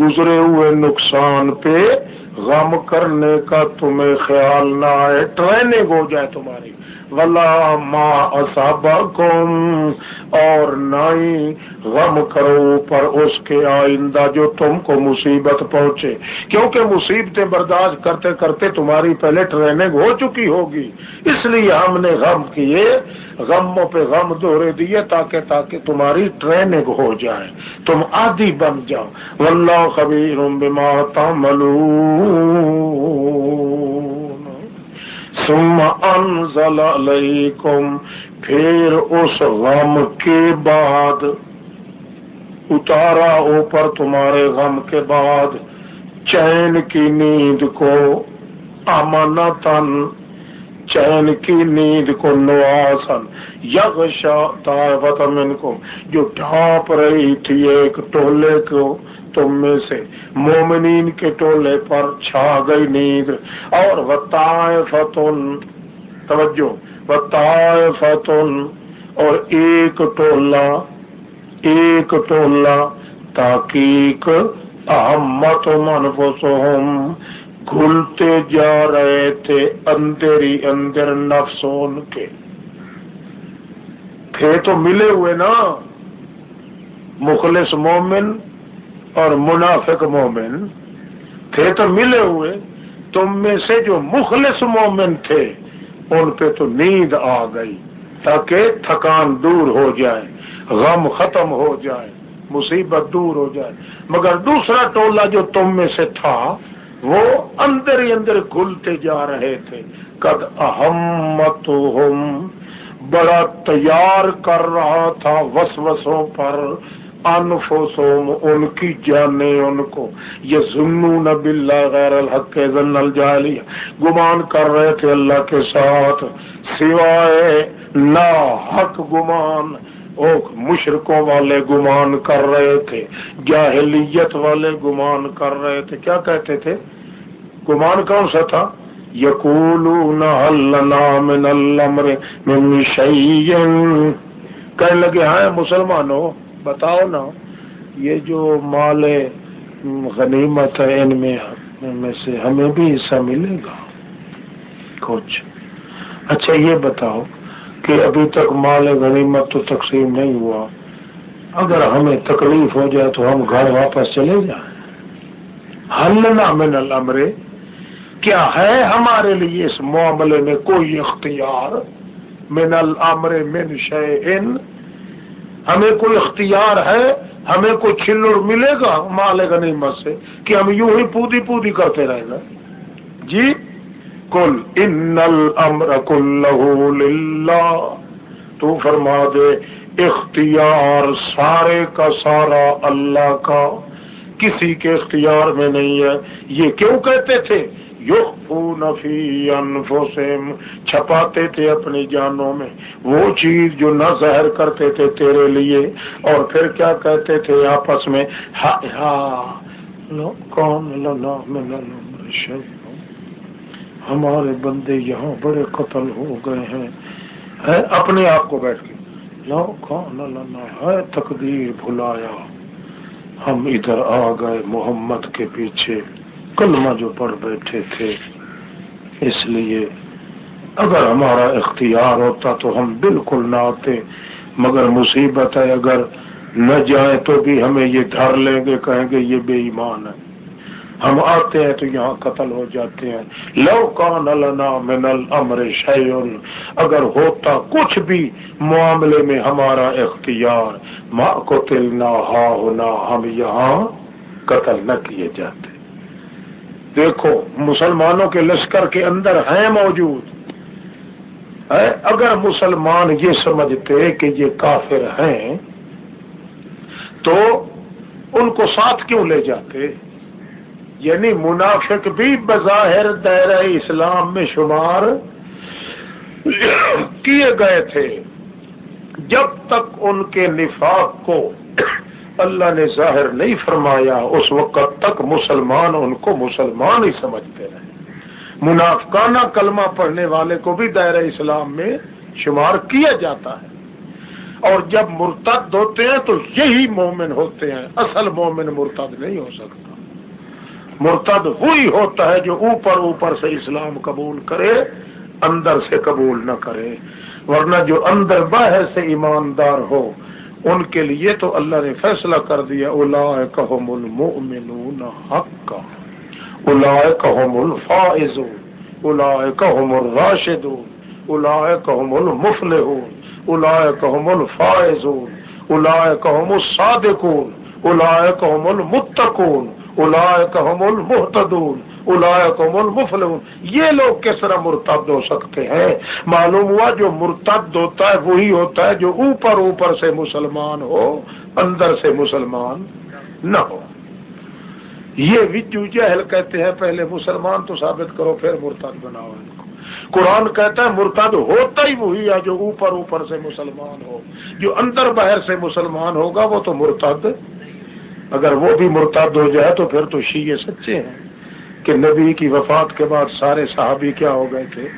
گزرے ہوئے نقصان پہ غم کرنے کا تمہیں خیال نہ آئے، ٹریننگ ہو جائے تمہاری۔ ولا ما اصابکم اور نہ ہی غم کرو پر اس کے آئندہ جو تم کو مصیبت پہنچے۔ کیونکہ مصیبتیں برداشت کرتے کرتے تمہاری پہلے ٹریننگ ہو چکی ہوگی۔ اس لیے ہم نے غم کیے، غموں پہ غم دوہرے دیے تاکہ تاکہ تمہاری ٹریننگ ہو جائے۔ تم آدھی بن جاؤ۔ واللہ خبیر بما تعملون۔ ثم انزل علیکم، پھر اس غم کے بعد، اتارا اوپر تمہارے غم کے بعد، چین کی نیند کو امنتن چین کی نیند کو نواسن یغشا طائفت منکم، جو ڈھانپ رہی تھی ایک ٹولے کو تم میں سے مومنین کے ٹولے پر چھا گئی نیند اور بتائے فتن توجہ بتائے فتن اور ایک ٹولہ ایک ٹولہ تاکیق احمد منفسہم گھلتے جا رہے تھے اندر ہی اندر نفسون کے۔ تھے تو ملے ہوئے نا، مخلص مومن اور منافق مومن تھے تو ملے ہوئے، تم میں سے جو مخلص مومن تھے، ان پہ تو نیند آ گئی تاکہ تھکان دور ہو جائے، غم ختم ہو جائے، مصیبت دور ہو جائے۔ مگر دوسرا ٹولہ جو تم میں سے تھا، وہ اندر ہی اندر گھلتے جا رہے تھے۔ قد احمت بڑا تیار کر رہا تھا وسوسوں پر۔ انفسوم ان کی جانے ان کو۔ یہ ظنون باللہ غیر الحق ظن الجالیہ گمان کر رہے تھے اللہ کے ساتھ، سوائے نا حق گمان۔ او مشرقوں والے گمان کر رہے تھے، جاہلیت والے گمان کر رہے تھے۔ کیا کہتے تھے؟ گمان کون سا تھا؟ یقولون هل لنا من الامر من شیء کہنے لگے ہیں مسلمانوں بتاؤ نا، یہ جو مال غنیمت ہے ان میں میں سے ہمیں بھی حصہ ملے گا۔ کچھ۔ اچھا یہ بتاؤ کہ ابھی تک مال غنیمت تو تقسیم نہیں ہوا۔ اگر ہمیں تکلیف ہو جائے تو ہم گھر واپس چلے جائیں۔ حل نہ من الامر۔ کیا ہے ہمارے لیے اس معاملے میں کوئی اختیار؟ من الامر من شیئن۔ ہمیں کوئی اختیار ہے؟ ہمیں کوئی چھلڑ ملے گا؟ مال غنیمت سے، کہ ہم یوں ہی پودی پودی کرتے رہے گا۔ جی؟ کل ان الامر کل تو فرما دے، اختیار سارے کا سارا اللہ کا، کسی کے اختیار میں نہیں ہے۔ یہ کیوں کہتے تھے؟ فی انفسہم، چھپاتے تھے اپنی جانوں میں۔ وہ چیز جو نہ ظاہر کرتے تھے تیرے لیے۔ اور پھر کیا کہتے تھے آپس میں؟ کون ہمارے بندے یہاں بڑے قتل ہو گئے ہیں۔ اپنے آپ کو بیٹھ کے۔ لو، کون ہے، تقدیر بھلایا۔ ہم ادھر آ گئے، محمد کے پیچھے۔ کلمہ جو پڑھ بیٹھے تھے، اس لیے اگر ہمارا اختیار ہوتا تو ہم بالکل نہ آتے مگر مصیبت ہے، اگر نہ جائیں تو بھی ہمیں یہ دھر لیں گے، کہیں گے یہ بے ایمان ہے۔ ہم آتے ہیں تو یہاں قتل ہو جاتے ہیں۔ لو کان لنا من الامر شیون اگر ہوتا کچھ بھی معاملے میں ہمارا اختیار ماں کو تل نہ ہونا، ہم یہاں قتل نہ کیے جاتے۔ دیکھو، مسلمانوں کے لشکر کے اندر ہیں موجود۔ اگر مسلمان یہ سمجھتے کہ یہ کافر ہیں، تو ان کو ساتھ کیوں لے جاتے؟ یعنی منافق بھی بظاہر دائرہ اسلام میں شمار کیے گئے تھے۔ جب تک ان کے نفاق کو اللہ نے ظاہر نہیں فرمایا، اس وقت تک مسلمان ان کو مسلمان ہی سمجھتے رہے۔ منافقانہ کلمہ پڑھنے والے کو بھی دائرہ اسلام میں شمار کیا جاتا ہے۔ اور جب مرتد ہوتے ہیں تو یہی مومن ہوتے ہیں، اصل مومن مرتد نہیں ہو سکتا۔ مرتد وہی ہوتا ہے جو اوپر اوپر سے اسلام قبول کرے، اندر سے قبول نہ کرے۔ ورنہ جو اندر باہر سے ایماندار ہو ان کے لیے تو اللہ نے فیصلہ کر دیا الا کہم المؤمنون حق کا الا کہم الفائز الا کہم الراشد الا کہم المفلحون الا کہم الفائز الا کہم الصادقون الا کہم المتقون هم المحتدون هم المفلحون۔ یہ لوگ کس طرح مرتد ہو سکتے ہیں؟ معلوم ہوا جو مرتد ہوتا ہے وہی ہوتا ہے جو اوپر اوپر سے مسلمان ہو، اندر سے مسلمان نہ ہو۔ یہ وجو جہل کہتے ہیں، پہلے مسلمان تو ثابت کرو، پھر مرتد بناؤ ان کو۔ قرآن کہتا ہے مرتد ہوتا ہی وہی ہے جو اوپر اوپر سے مسلمان ہو۔ جو اندر باہر سے مسلمان ہوگا وہ تو مرتد، اگر وہ بھی مرتد ہو جائے تو پھر تو شیعہ سچے ہیں۔ کہ نبی کی وفات کے بعد سارے صحابی کیا ہو گئے تھے؟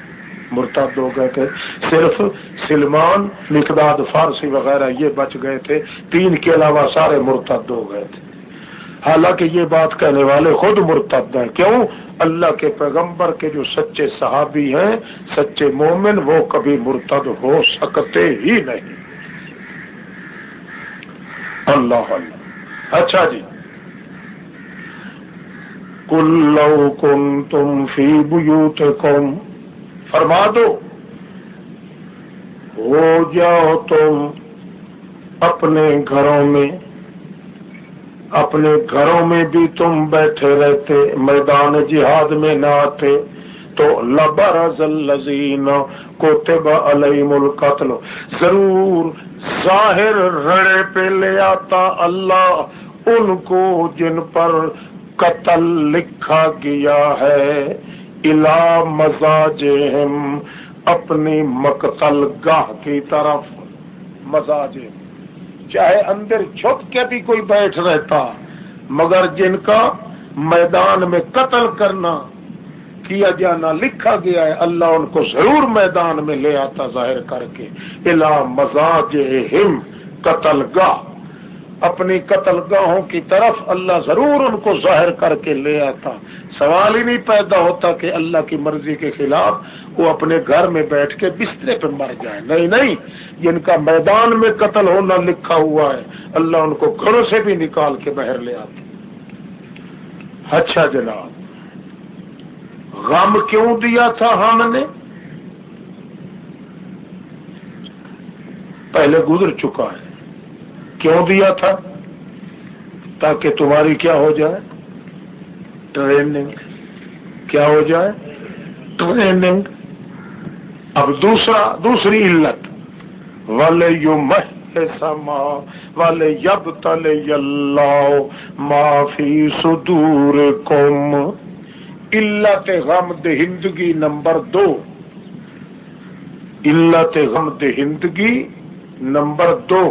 مرتد ہو گئے تھے۔ صرف سلمان، مقداد فارسی وغیرہ یہ بچ گئے تھے۔ تین کے علاوہ سارے مرتد ہو گئے تھے۔ حالانکہ یہ بات کہنے والے خود مرتد ہیں۔ کیوں؟ اللہ کے پیغمبر کے جو سچے صحابی ہیں، سچے مومن، وہ کبھی مرتد ہو سکتے ہی نہیں۔ اللہ اللہ۔ اچھا جی۔ کلو کن تم فی بوت کم فرما دو۔ ہو جاؤ تم اپنے گھروں میں۔ اپنے گھروں میں بھی تم بیٹھے رہتے، میدان جہاد میں نہ آتے۔ تو لبرز الزین کو تب علیم القتل۔ ضرور ظاہر رڑے پہ لے آتا اللہ ان کو جن پر قتل لکھا گیا ہے الا مزاج اپنی مقتل گاہ کی طرف۔ مزاج چاہے اندر چھپ کے بھی کوئی بیٹھ رہتا، مگر جن کا میدان میں قتل کرنا کیا جانا لکھا گیا ہے، اللہ ان کو ضرور میدان میں لے آتا ظاہر کر کے۔ الا مزاج ہم قتل گاہ۔ اپنی قتل گاہوں کی طرف اللہ ضرور ان کو ظاہر کر کے لے آتا۔ سوال ہی نہیں پیدا ہوتا کہ اللہ کی مرضی کے خلاف وہ اپنے گھر میں بیٹھ کے بسترے پہ مر جائے۔ نہیں نہیں، جن کا میدان میں قتل ہونا لکھا ہوا ہے، اللہ ان کو گھروں سے بھی نکال کے باہر لے آتے اچھا جناب، غم کیوں دیا تھا ہم نے؟ پہلے گزر چکا ہے۔ کیوں دیا تھا تاکہ تمہاری کیا ہو جائے ٹریننگ کیا ہو جائے ٹریننگ اب دوسرا دوسری علت. والے یو سما والے یب تل معافی سدور کم علت غم ہندگی نمبر دو. علت غم ہندگی نمبر دو.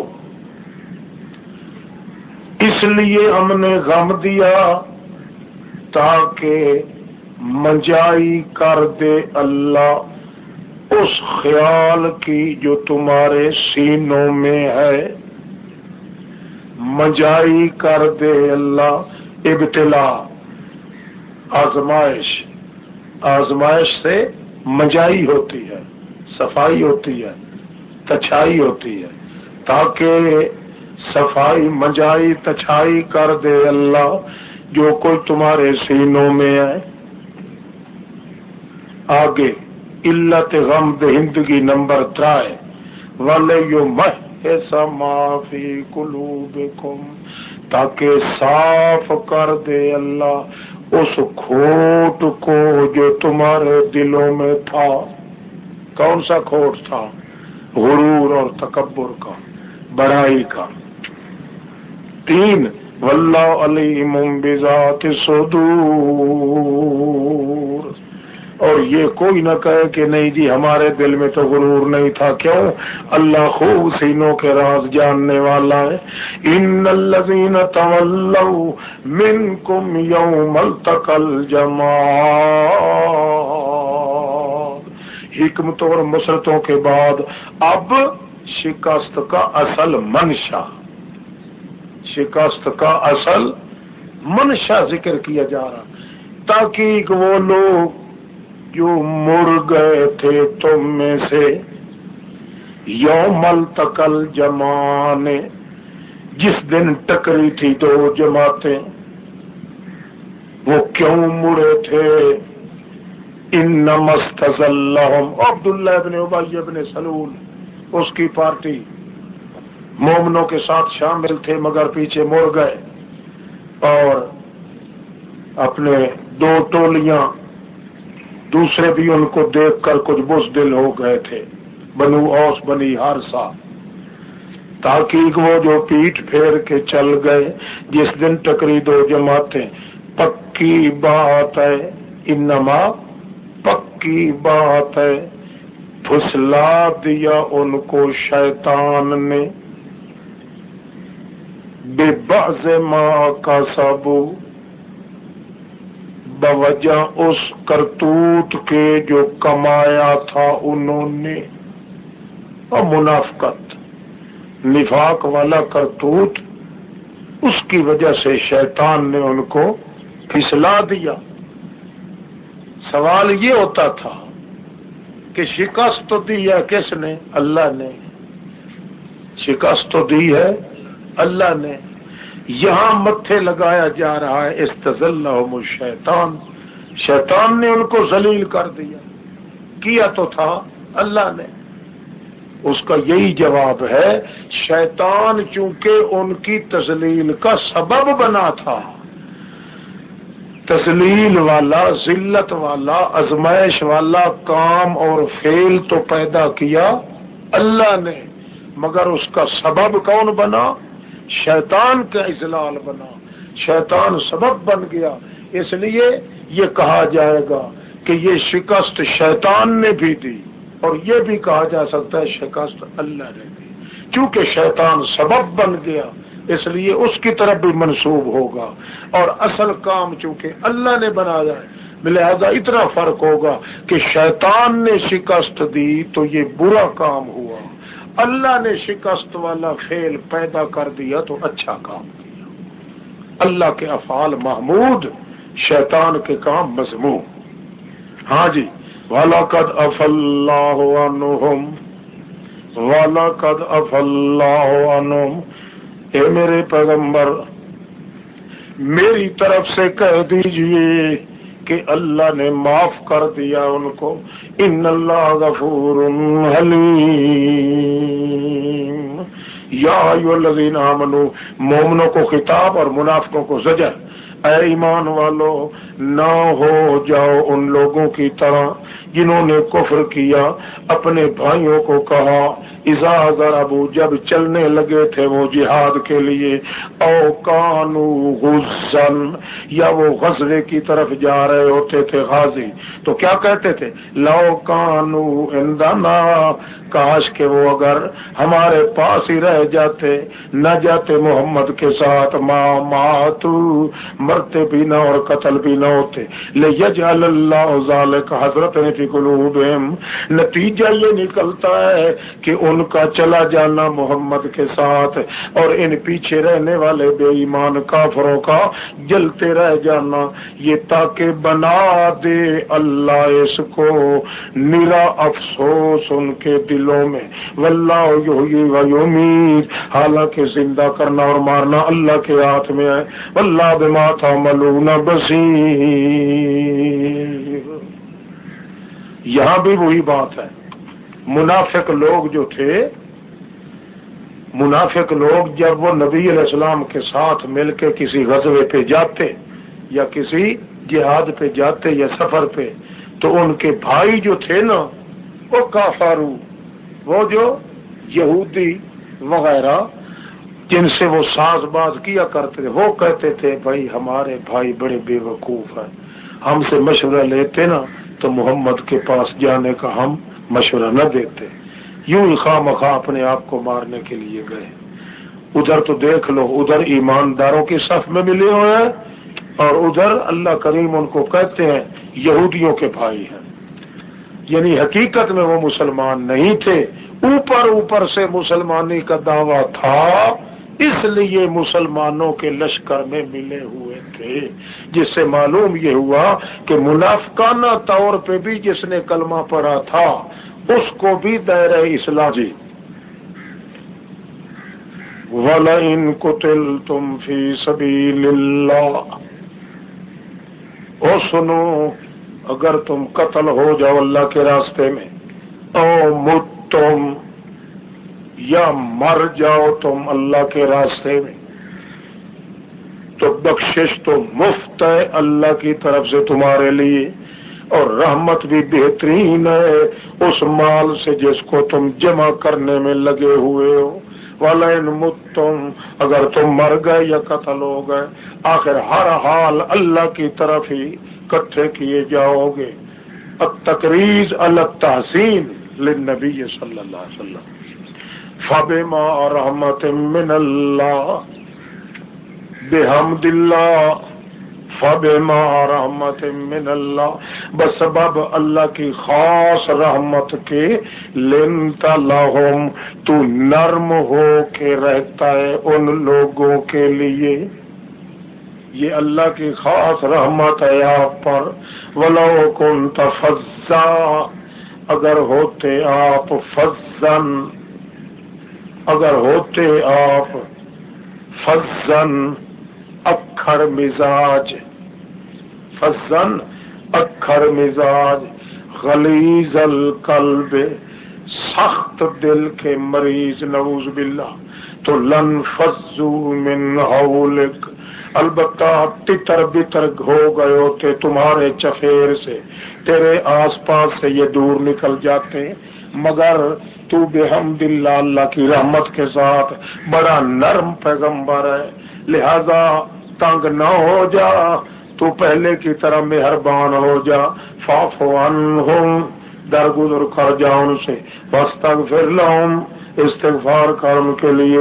اس لیے ہم نے غم دیا تاکہ منجائی کر دے اللہ اس خیال کی جو تمہارے سینوں میں ہے۔ منجائی کر دے اللہ ابتلا۔ آزمائش۔ آزمائش سے مجائی ہوتی ہے، صفائی ہوتی ہے، تچھائی ہوتی ہے، تاکہ صفائی مجائی تچھائی کر دے اللہ، جو کوئی تمہارے سینوں میں ہے۔ آگے، علت غم دہندگی نمبر ترائے۔ والے یو مہ معافی قلوب تاکہ صاف کر دے اللہ اس کھوٹ کو جو تمہارے دلوں میں تھا۔ کون سا کھوٹ تھا؟ غرور اور تکبر کا، بڑائی کا۔ تین واللہ علیم بذات صدور۔ اور یہ کوئی نہ کہے کہ نہیں جی ہمارے دل میں تو غرور نہیں تھا، کیوں؟ اللہ خوب سینوں کے راز جاننے والا ہے۔ ان الذین تولوا منکم یوم التقل جماع حکمتوں اور مسرتوں کے بعد اب شکست کا اصل منشا۔ شکست کا اصل منشا ذکر کیا جا رہا۔ تاکہ وہ لوگ جو مر گئے تھے تم میں سے۔ یوم التقل جمانے جس دن ٹکری تھی دو جماعتیں۔ وہ کیوں مڑے تھے؟ ان نمست عبد اللہ ابن ابائی ابن سلول، اس کی پارٹی۔ مومنوں کے ساتھ شامل تھے مگر پیچھے مڑ گئے اور اپنے دو ٹولیاں دوسرے بھی ان کو دیکھ کر کچھ بس دل ہو گئے تھے۔ بنو اوس، بنی ہر سا تاکہ وہ جو پیٹ پھیر کے چل گئے، جس دن ٹکری دو جماعتیں، پکی بات ہے، انما پکی بات ہے، پھسلا دیا ان کو شیطان نے۔ بے باز ماں کا سبو بوجہ اس کرتوت کے جو کمایا تھا انہوں نے۔ اور منافقت، نفاق والا کرتوت، اس کی وجہ سے شیطان نے ان کو پھسلا دیا۔ سوال یہ ہوتا تھا کہ شکست تو دی ہے کس نے؟ اللہ نے۔ شکست تو دی ہے اللہ نے یہاں متھے لگایا جا رہا ہے استضل شیطان شیطان نے ان کو ذلیل کر دیا۔ کیا تو تھا؟ اللہ نے۔ اس کا یہی جواب ہے، شیطان چونکہ ان کی تزلیل کا سبب بنا تھا۔ تزلیل والا، ذلت والا ازمائش والا کام اور فیل تو پیدا کیا اللہ نے، مگر اس کا سبب کون بنا؟ شیطان کا اضلال بنا، شیطان سبب بن گیا۔ اس لیے یہ کہا جائے گا کہ یہ شکست شیطان نے بھی دی، اور یہ بھی کہا جا سکتا ہے شکست اللہ نے دی۔ کیونکہ شیطان سبب بن گیا، اس لیے اس کی طرف بھی منسوب ہوگا۔ اور اصل کام چونکہ اللہ نے بنایا ہے، لہذا اتنا فرق ہوگا کہ شیطان نے شکست دی تو یہ برا کام ہوا۔ اللہ نے شکست والا فیل پیدا کر دیا تو اچھا کام کیا۔ اللہ کے افعال محمود، شیطان کے کام مضمون ہاں جی والا قد اف اللہ والا قد اف اللہ اے میرے پیغمبر، میری طرف سے کہہ دیجیے۔ کہ اللہ نے معاف کر دیا ان کو۔ ان اللہ غفور حلیم۔ یا الذین آمنو، مومنوں کو خطاب اور منافقوں کو زجر۔ اے ایمان والو، نہ ہو جاؤ ان لوگوں کی طرح۔ جنہوں نے کفر کیا، اپنے بھائیوں کو کہا ازا ابو جب چلنے لگے تھے وہ جہاد کے لیے، او کانو غزن، یا وہ غزلے کی طرف جا رہے ہوتے تھے غازی تو کیا کہتے تھے؟ لو کانو اندنا کاش کے وہ اگر ہمارے پاس ہی رہ جاتے، نہ جاتے محمد کے ساتھ ماں ماتو، مرتے بھی نہ اور قتل بھی نہ ہوتے۔ لے یج اللہ کا حضرت نے نتیجہ یہ نکلتا ہے کہ ان کا چلا جانا محمد کے ساتھ اور ان پیچھے رہنے والے بے ایمان کافروں کا جلتے رہ جانا، یہ تاکہ بنا دے اللہ اس کو نرا افسوس ان کے دلوں میں۔ واللہ یومید حالانکہ زندہ کرنا اور مارنا اللہ کے ہاتھ میں ہے۔ واللہ بما تعملون بصیر۔ یہاں بھی وہی بات ہے۔ منافق لوگ جو تھے، منافق لوگ جب وہ نبی علیہ السلام کے ساتھ مل کے کسی غزبے پہ جاتے یا کسی جہاد پہ جاتے یا سفر پہ، تو ان کے بھائی جو تھے نا، وہ کافارو وہ جو یہودی وغیرہ، جن سے وہ ساز باز کیا کرتے تھے، وہ کہتے تھے، بھائی ہمارے بھائی بڑے بے وقوف ہیں، ہم سے مشورہ لیتے نا تو محمد کے پاس جانے کا ہم مشورہ نہ دیتے۔ یوں خواہ مخواہ اپنے آپ کو مارنے کے لیے گئے۔ ادھر تو دیکھ لو، ادھر ایمانداروں کی صف میں ملے ہوئے ہیں اور ادھر اللہ کریم ان کو کہتے ہیں یہودیوں کے بھائی ہیں۔ یعنی حقیقت میں وہ مسلمان نہیں تھے۔ اوپر اوپر سے مسلمانی کا دعویٰ تھا۔ اس لیے مسلمانوں کے لشکر میں ملے ہوئے تھے۔ جس سے معلوم یہ ہوا کہ منافقانہ طور پہ بھی جس نے کلمہ پڑھا تھا، اس کو بھی دیر اسلام جی۔ وَلَئِن قُتِلْتُمْ فِي سَبِيلِ اللَّهِ او سنو، اگر تم قتل ہو جاؤ اللہ کے راستے میں، او مت یا مر جاؤ تم اللہ کے راستے میں۔ تو بخشش تو مفت ہے اللہ کی طرف سے تمہارے لیے، اور رحمت بھی بہترین ہے اس مال سے جس کو تم جمع کرنے میں لگے ہوئے ہو۔ مت تم اگر تم مر گئے یا قتل ہو گئے، آخر ہر حال اللہ کی طرف ہی کٹھے کیے جاؤ گے۔ اب تقریض اللہ تحسین لنبی صلی اللہ علیہ وسلم۔ فبما رحمت من اللہ، بحمد اللہ، فبما رحمت من اللہ۔ بسبب اللہ کی خاص رحمت کے لنتا لہم، تو نرم ہو کے رہتا ہے ان لوگوں کے لیے۔ یہ اللہ کی خاص رحمت ہے آپ پر۔ ولو کن تفزا اگر ہوتے آپ فضن اگر ہوتے آپ فضن اکھر مزاج، فضن اکھر مزاج، غلیظ القلب، سخت دل کے مریض نوز باللہ، تو لن فضو من حولک۔ البتہ تتر بتر ہو گئے ہوتے تمہارے چفیر سے، تیرے آس پاس سے یہ دور نکل جاتے، مگر تو بے اللہ اللہ کی رحمت کے ساتھ بڑا نرم پیغمبر ہے۔ لہذا تنگ نہ ہو جا، تو پہلے کی طرح مہربان ہو جا۔ فاف درگزر کر جا ان سے۔ بس تک پھر لاؤں استغفار کر ان کے لیے۔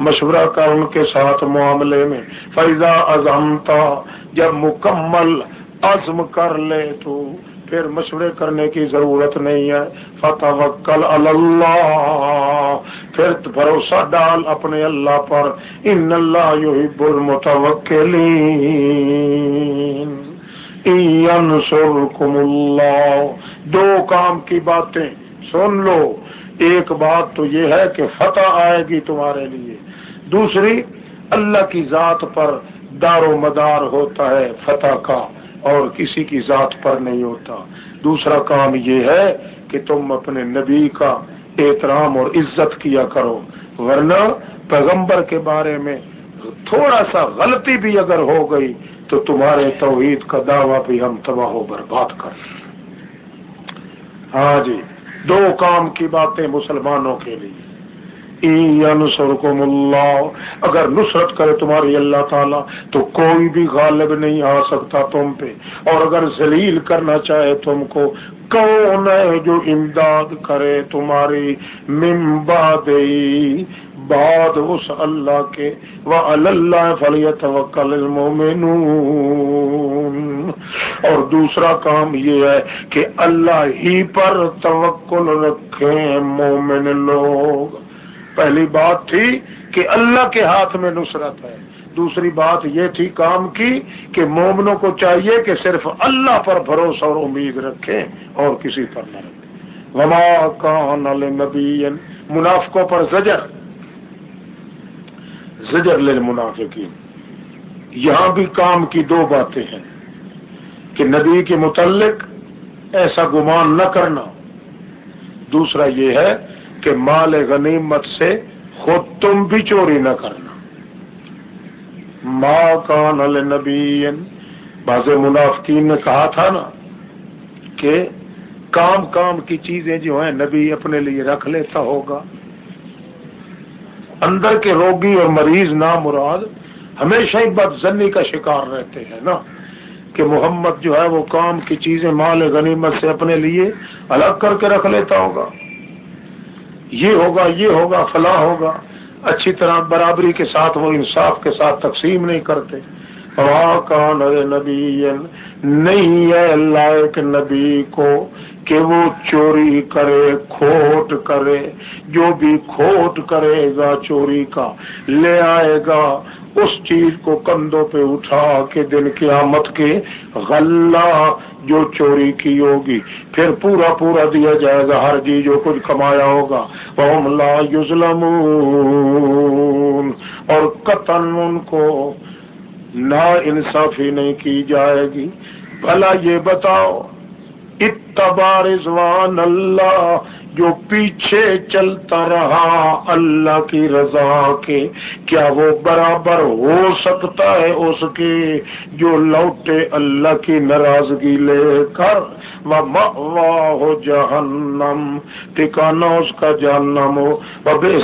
مشورہ کر ان کے ساتھ معاملے میں۔ فیضا ازمتا جب مکمل عزم کر لے تو پھر مشورے کرنے کی ضرورت نہیں ہے۔ فتح وکل اللہ پھر بھروسہ ڈال اپنے اللہ پر۔ ان اللہ یحب المتوکلین ینصرکم اللہ دو کام کی باتیں۔ سن لو۔ ایک بات تو یہ ہے کہ فتح آئے گی تمہارے لیے۔ دوسری، اللہ کی ذات پر دار و مدار ہوتا ہے فتح کا۔ اور کسی کی ذات پر نہیں ہوتا۔ دوسرا کام یہ ہے کہ تم اپنے نبی کا احترام اور عزت کیا کرو، ورنہ پیغمبر کے بارے میں تھوڑا سا غلطی بھی اگر ہو گئی تو تمہارے توحید کا دعویٰ بھی ہم تباہ و برباد کر۔ ہاں جی دو کام کی باتیں مسلمانوں کے لیے۔ سرکم اللہ اگر نصرت کرے تمہاری اللہ تعالیٰ، تو کوئی بھی غالب نہیں آ سکتا تم پہ۔ اور اگر ذلیل کرنا چاہے تم کو، کون ہے جو امداد کرے تمہاری ممباد بعد اس اللہ کے؟ وہ اللہ فلیت وکل اور دوسرا کام یہ ہے کہ اللہ ہی پر توکل رکھیں مومن لوگ۔ پہلی بات تھی کہ اللہ کے ہاتھ میں نصرت ہے۔ دوسری بات یہ تھی کام کی کہ مومنوں کو چاہیے کہ صرف اللہ پر بھروسہ اور امید رکھیں اور کسی پر نہ رکھیں۔ وما کان نبی منافقوں پر زجر۔ زجر للمنافقین۔ یہاں بھی کام کی دو باتیں ہیں کہ نبی کے متعلق ایسا گمان نہ کرنا۔ دوسرا یہ ہے کہ مال غنیمت سے خود تم بھی چوری نہ کرنا۔ ماں کان النبی باز منافقین نے کہا تھا نا کہ کام کام کی چیزیں جو ہیں نبی اپنے لیے رکھ لیتا ہوگا۔ اندر کے روگی اور مریض نام مراد ہمیشہ ہی بد زنی کا شکار رہتے ہیں نا۔ کہ محمد جو ہے وہ کام کی چیزیں مال غنیمت سے اپنے لیے الگ کر کے رکھ لیتا ہوگا۔ یہ ہوگا یہ ہوگا فلاں ہوگا۔ اچھی طرح برابری کے ساتھ وہ انصاف کے ساتھ تقسیم نہیں کرتے۔ کان نبی نہیں ہے لائق نبی کو کہ وہ چوری کرے، کھوٹ کرے۔ جو بھی کھوٹ کرے گا چوری کا، لے آئے گا۔ اس چیز کو کندھوں پہ اٹھا کے دن قیامت کے غلہ جو چوری کی ہوگی، پھر پورا پورا دیا جائے گا، ہر چیز جو کچھ کمایا ہوگا لا یوزلم اور قتل ان کو نا انصافی نہیں کی جائے گی۔ بھلا یہ بتاؤ اتبا رضوان اللہ جو پیچھے چلتا رہا اللہ کی رضا کے، کیا وہ برابر ہو سکتا ہے اس کے؟ جو لوٹے اللہ کی ناراضگی لے کر ہو جہنم ٹھکانا اس کا جہنم ہو۔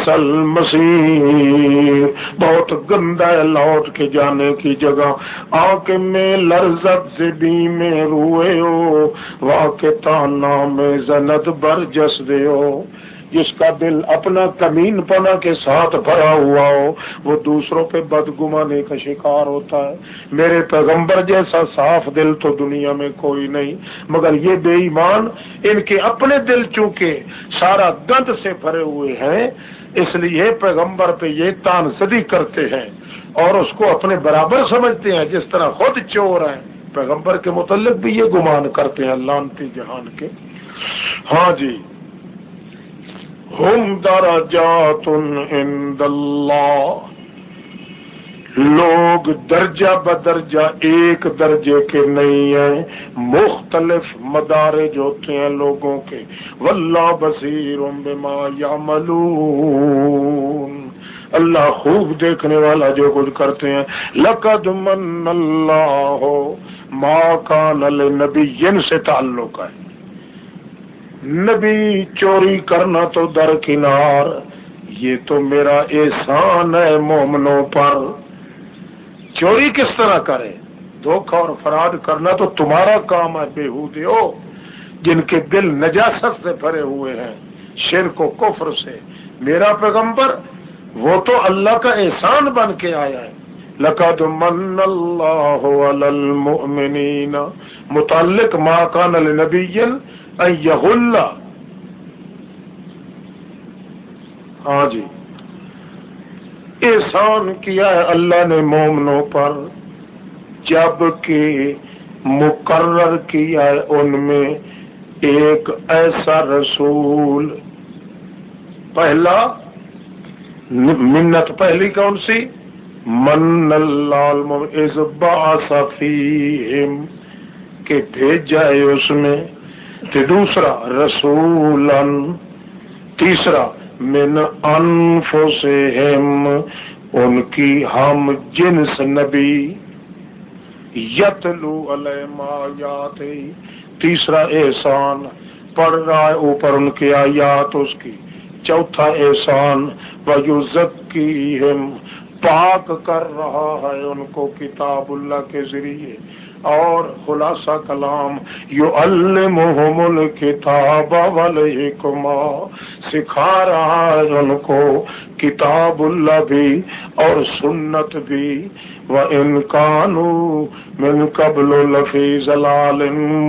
سل مسیح بہت گندا ہے لوٹ کے جانے کی جگہ۔ آ کے میں لرزت سے بھی میں روئے ہو۔ واقع تانا میں زنت بر جس دے۔ ہو۔ جس کا دل اپنا کمین پنا کے ساتھ بھرا ہوا ہو، وہ دوسروں پہ بدگمانے کا شکار ہوتا ہے۔ میرے پیغمبر جیسا صاف دل تو دنیا میں کوئی نہیں، مگر یہ بے ایمان ان کے اپنے دل چونکہ سارا گند سے بھرے ہوئے ہیں، اس لیے پیغمبر پہ یہ تان صدی کرتے ہیں اور اس کو اپنے برابر سمجھتے ہیں۔ جس طرح خود چور ہیں، پیغمبر کے متعلق بھی یہ گمان کرتے ہیں، لانتی جہان کے۔ ہاں جی۔ ہم درجات عند اللہ۔ لوگ درجہ بدرجہ ایک درجے کے نہیں ہیں، مختلف مدارج ہوتے ہیں لوگوں کے۔ واللہ بصیر بما یعملون۔ اللہ خوب دیکھنے والا جو کچھ کرتے ہیں۔ لقد من اللہ ہو ماں کان نبی سے تعلق ہے۔ نبی چوری کرنا تو درکنار یہ تو میرا احسان ہے مومنوں پر۔ چوری کس طرح کرے؟ دھوکھا اور فراد کرنا تو تمہارا کام ہے بے ہو، جن کے دل نجاست سے بھرے ہوئے ہیں، شرک و کفر سے۔ میرا پیغمبر، وہ تو اللہ کا احسان بن کے آیا ہے۔ لقد من اللہ المؤمنین، متعلق ماں کان النبی ہاں جی. احسان کیا ہے اللہ نے مومنوں پر؟ جبکہ مقرر کیا ہے ان میں ایک ایسا رسول. پہلا، منت پہلی کون سی؟ من اللہ کے بھیجا ہے اس میں تے دوسرا رسول تیسرا من انفسہم، ان کی ہم جنس نبی، یتلو علیہ ما یاتے تیسرا احسان، پڑھ رہا ہے اوپر ان کی آیات اس کی، چوتھا احسان وَيُزَكِّيهِمْ پاک کر رہا ہے ان کو کتاب اللہ کے ذریعے۔ اور خلاصہ کلام یو المحم الکتاب والحکمہ سکھا رہا ہے ان کو کتاب اللہ بھی اور سنت بھی وہ انکانو من قبل لفی ضلال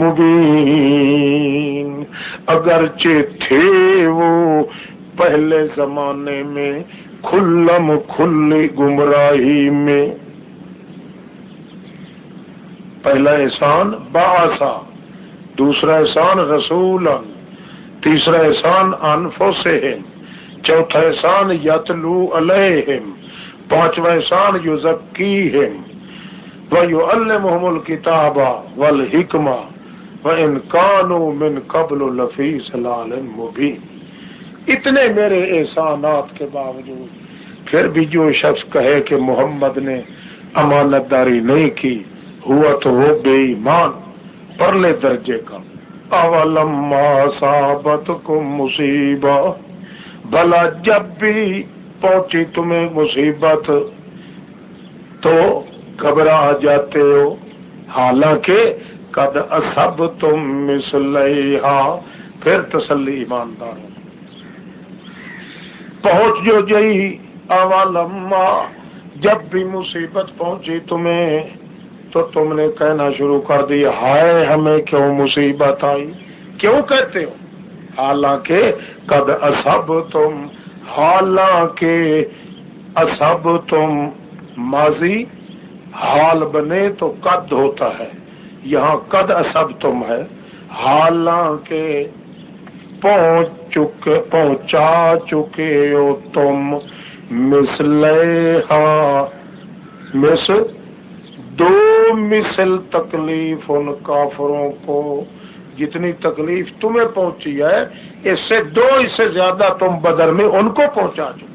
مبین۔ اگرچہ تھے وہ پہلے زمانے میں کھلم کھلی گمراہی میں پہلا احسان باسا دوسرا احسان رسول تیسرا احسان، انفسہم. چوتھا احسان، یتلو علیہم. پانچواں احسان یو ذکی و یو الکتاب والحکمہ. و انکانو من قبل لفی سلال مبین. اتنے میرے احسانات کے باوجود، پھر بھی جو شخص کہے کہ محمد نے امانت داری نہیں کی ہوا تو وہ بے ایمان، پرلے درجے کا۔ اولم صابت کو مصیبت بھلا جب بھی پہنچی تمہیں مصیبت، تو گھبرا جاتے ہو۔ حالانکہ قد سب تم مسلحا پھر تسلی ایماندار ہو۔ پہنچ جو جئی اولما جب بھی مصیبت پہنچی تمہیں تو تم نے کہنا شروع کر دی ہائے ہمیں کیوں مصیبت آئی؟ کیوں کہتے ہو؟ حالانکہ قد اصب تم حالانکہ اصب تم ماضی، حال بنے تو قد ہوتا ہے، یہاں قد اصب تم ہے، حالانکہ پہنچ چکے پہنچا چکے ہو تم مسل ہاں مس دو مثل تکلیف ان کافروں کو جتنی تکلیف تمہیں پہنچی ہے، اس سے دو اس سے زیادہ تم بدر میں ان کو پہنچا چکے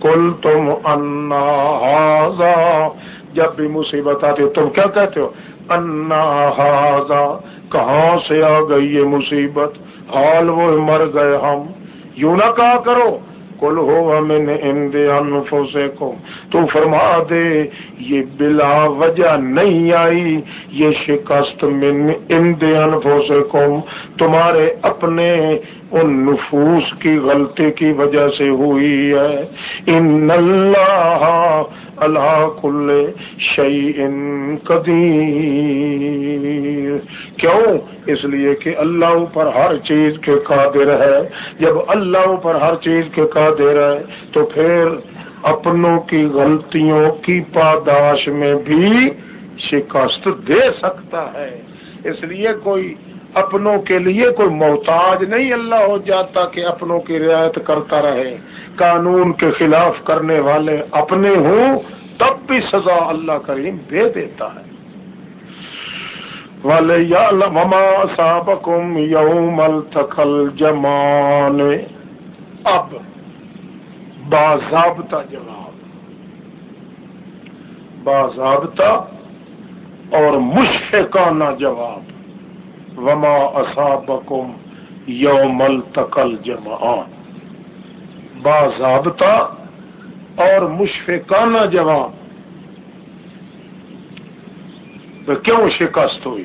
کل تم انا جب بھی مصیبت آتی ہو تم کیا کہتے ہو؟ انا کہاں سے آ گئی یہ مصیبت؟ حال وہ مر گئے ہم۔ یوں نہ کہا کرو۔ کل ہو من انفسے انفسکم۔ تو فرما دے، یہ بلا وجہ نہیں آئی، یہ شکست من اند انفسکم۔ کو تمہارے اپنے ان نفوس کی غلطی کی وجہ سے ہوئی ہے۔ ان اللہ اللہ کل شعی ان کیوں؟ اس لیے کہ اللہ اوپر ہر چیز کے قادر ہے۔ جب اللہ اوپر ہر چیز کے قادر ہے، تو پھر اپنوں کی غلطیوں کی پاداش میں بھی شکست دے سکتا ہے۔ اس لیے کوئی اپنوں کے لیے کوئی محتاج نہیں اللہ ہو جاتا کہ اپنوں کی رعایت کرتا رہے۔ قانون کے خلاف کرنے والے اپنے ہوں، تب بھی سزا اللہ کریم دے دیتا ہے۔ یوم جمان اب باضابطہ جواب۔ باضابطہ اور مشفقانہ جواب۔ وما اصابکم یوم التقل جمان باضابطہ اور مشفقانہ جواب تو کیوں شکست ہوئی؟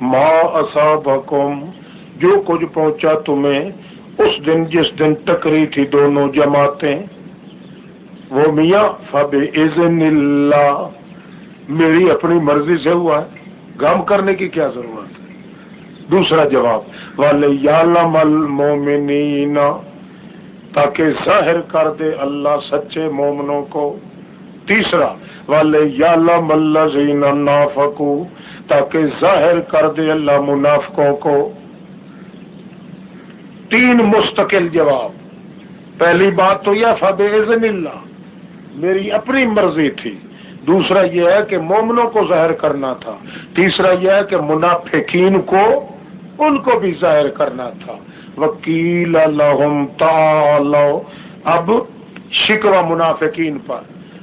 ماں اصابکم جو کچھ پہنچا تمہیں اس دن جس دن ٹکری تھی دونوں جماعتیں، وہ میاں فب عزن اللہ، میری اپنی مرضی سے ہوا ہے۔ غم کرنے کی کیا ضرورت ہے؟ دوسرا جواب والے المومنین تاکہ ظاہر کر دے اللہ سچے مومنوں کو۔ تیسرا والے یالم اللہ زین نافکو تاکہ ظاہر کر دے اللہ منافقوں کو۔ تین مستقل جواب، پہلی بات تو یہ فب اللہ، میری اپنی مرضی تھی۔ دوسرا یہ ہے کہ مومنوں کو ظاہر کرنا تھا۔ تیسرا یہ ہے کہ منافقین کو ان کو بھی ظاہر کرنا تھا۔ وکیل اب شکوا منافقین پر۔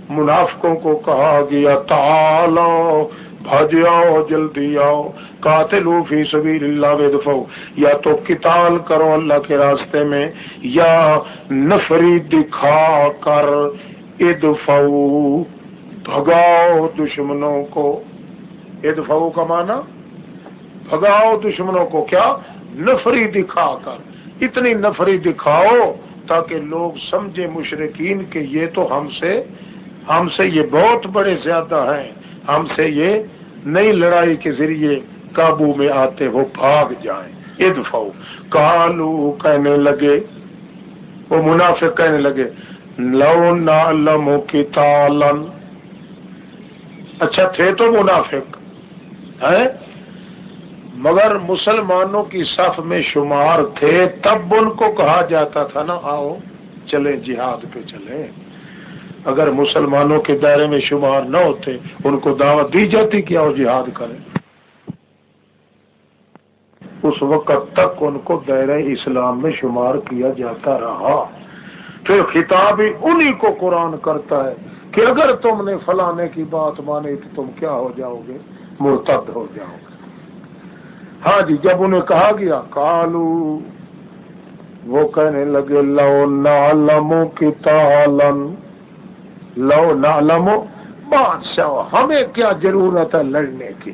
منافقوں کو کہا گیا تالو بھج آؤ، جلدی آؤ۔ قاتل فی سبیل اللہ ودفو یا تو قتال کرو اللہ کے راستے میں، یا نفری دکھا کر ادفو بھگاؤ دشمنوں کو۔ ادفو کا معنی بھگاؤ دشمنوں کو کیا؟ نفری دکھا کر۔ اتنی نفری دکھاؤ تاکہ لوگ سمجھے مشرقین کہ یہ تو ہم سے ہم سے یہ بہت بڑے زیادہ ہیں۔ ہم سے یہ نئی لڑائی کے ذریعے قابو میں آتے وہ بھاگ جائیں۔ ادفو کالو کہنے لگے۔ وہ منافق کہنے لگے، لو نالم کی تالن اچھا تھے تو منافق، ہیں؟ مگر مسلمانوں کی صف میں شمار تھے، تب ان کو کہا جاتا تھا نا، آؤ چلے جہاد پہ چلے اگر مسلمانوں کے دائرے میں شمار نہ ہوتے، ان کو دعوت دی جاتی کہ آؤ جہاد کریں۔ اس وقت تک ان کو دائرہ اسلام میں شمار کیا جاتا رہا۔ پھر خطاب ہی انہی کو قرآن کرتا ہے۔ کہ اگر تم نے فلانے کی بات مانی تو تم کیا ہو جاؤ گے؟ مرتد ہو جاؤ گے۔ ہاں جی جب انہیں کہا گیا کالو وہ کہنے لگے، لو نالمو کی تالن لو نالمو بادشاہ، ہمیں کیا ضرورت ہے لڑنے کی؟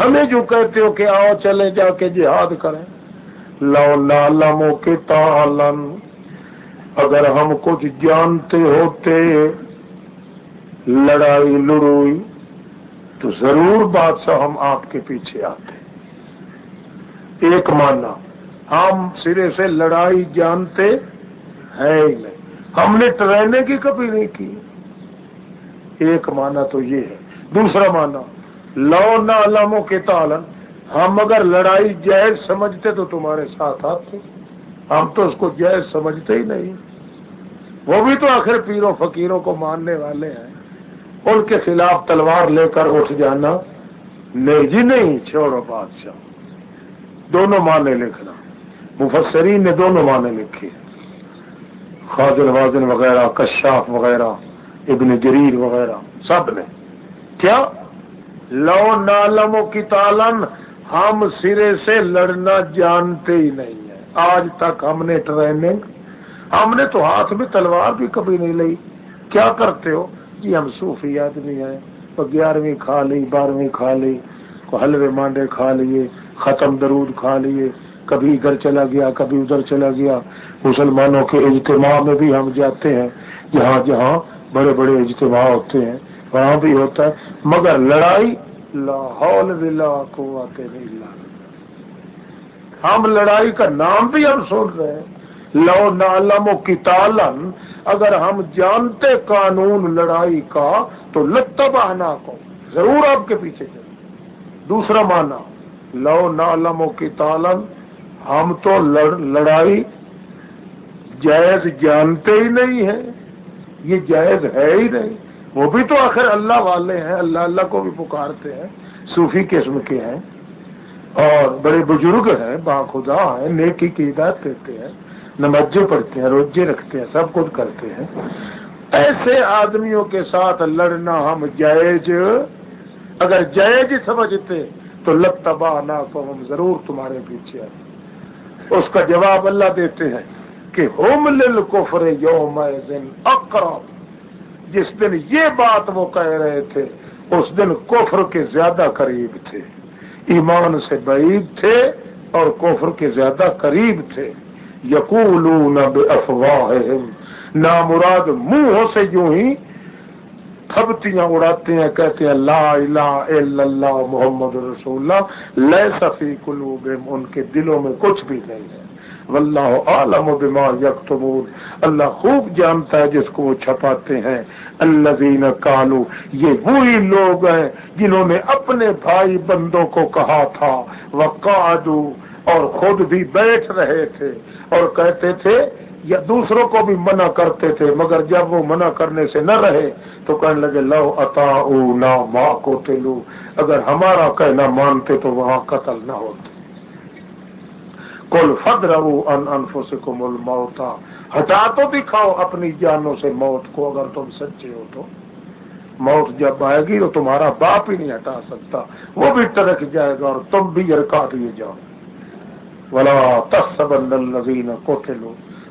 ہمیں جو کہتے ہو کہ آؤ چلے جا کے جہاد کریں۔ لو نالمو کی تالن اگر ہم کچھ جانتے ہوتے لڑائی لڑوئی تو ضرور بادشاہ ہم آپ کے پیچھے آتے ایک مانا، ہم سرے سے لڑائی جانتے ہیں ہی نہیں۔ ہم نے ٹریننگ کی کبھی نہیں کی۔ ایک مانا تو یہ ہے۔ دوسرا مانا، لو نہ کے تالن ہم اگر لڑائی جائز سمجھتے تو تمہارے ساتھ آتے۔ ہم تو اس کو جائز سمجھتے ہی نہیں۔ وہ بھی تو آخر پیروں فقیروں کو ماننے والے ہیں۔ ان کے خلاف تلوار لے کر اٹھ جانا نہیں جی نہیں، چھوڑو بادشاہ۔ دونوں معنی لکھنا۔ مفسرین نے دونوں معنی لکھے۔ خاضر وازن وغیرہ، کشاف وغیرہ، ابن جریر وغیرہ، سب نے۔ کیا؟ لو نالم کی تالن ہم سرے سے لڑنا جانتے ہی نہیں ہیں۔ آج تک ہم نے ٹریننگ، ہم نے تو ہاتھ میں تلوار بھی کبھی نہیں لی۔ کیا کرتے ہو؟ جی ہم صوفی آدمی ہیں، تو گیارہویں کھا لی، بارہویں کھا لی حلوے مانڈے کھا لیے، ختم درود کھا لیے، کبھی ادھر چلا گیا، کبھی ادھر چلا گیا۔ مسلمانوں کے اجتماع میں بھی ہم جاتے ہیں، جہاں جہاں بڑے بڑے اجتماع ہوتے ہیں، وہاں بھی ہوتا ہے، مگر لڑائی لاہور ہم لڑائی کا نام بھی ہم سن رہے ہیں۔ لو نالم و کتالن اگر ہم جانتے قانون لڑائی کا تو لتبانا کو ضرور آپ کے پیچھے چلے دوسرا مانا لو نالم و کتالن ہم تو لڑائی جائز جانتے ہی نہیں ہیں، یہ جائز ہے ہی نہیں۔ وہ بھی تو آخر اللہ والے ہیں، اللہ اللہ کو بھی پکارتے ہیں، صوفی قسم کے ہیں۔ اور بڑے بزرگ ہیں، باخدا ہیں، نیکی کی ہدایت دیتے ہیں۔ نمازیں پڑھتے ہیں، روزے رکھتے ہیں، سب کچھ کرتے ہیں۔ ایسے آدمیوں کے ساتھ لڑنا ہم جائز، اگر جائز سمجھتے تو لگ تباہ نہ تو ہم ضرور تمہارے پیچھے آئے اس کا جواب اللہ دیتے ہیں کہ ہوم لل کفر یوم اقرب۔ جس دن یہ بات وہ کہہ رہے تھے، اس دن کفر کے زیادہ قریب تھے۔ ایمان سے بعید تھے اور کفر کے زیادہ قریب تھے۔ یقول افواہ نامراد منہ سے یوں ہی تھبتیاں اڑاتے ہیں، کہتے ہیں، لا الہ الا اللہ محمد رسول اللہ لے سفی قلوب ان کے دلوں میں کچھ بھی نہیں ہے۔ واللہ عالم و بیمار یکتمون۔ اللہ خوب جانتا ہے جس کو وہ چھپاتے ہیں۔ الذین کالو یہ وہی لوگ ہیں جنہوں نے اپنے بھائی بندوں کو کہا تھا۔ وقعدو اور خود بھی بیٹھ رہے تھے اور کہتے تھے، یا دوسروں کو بھی منع کرتے تھے، مگر جب وہ منع کرنے سے نہ رہے تو کہنے لگے، لو اتا نہ ماں کو تلو اگر ہمارا کہنا مانتے تو وہاں قتل نہ ہوتے۔ کل فد رہو ان انفس کو مل موتا ہٹا تو دکھاؤ اپنی جانوں سے موت کو، اگر تم سچے ہو تو۔ موت جب آئے گی تو تمہارا باپ ہی نہیں ہٹا سکتا، وہ بھی ٹرک جائے گا اور تم بھی یرکا دیے جاؤ۔ بلا تصب الزین کو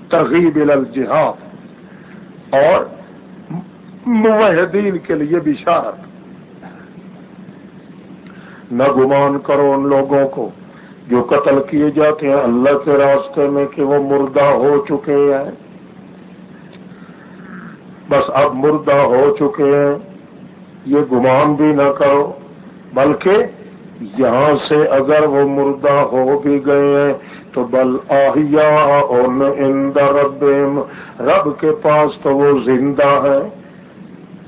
ترغیب الجہاد اور موحدین کے لیے بھی شارت نہ گمان کرو ان لوگوں کو جو قتل کیے جاتے ہیں، اللہ کے راستے میں کہ وہ مردہ ہو چکے ہیں۔ بس اب مردہ ہو چکے ہیں، یہ گمان بھی نہ کرو، بلکہ یہاں سے اگر وہ مردہ ہو بھی گئے ہیں تو بل آہیا رب رب کے پاس تو وہ زندہ ہے۔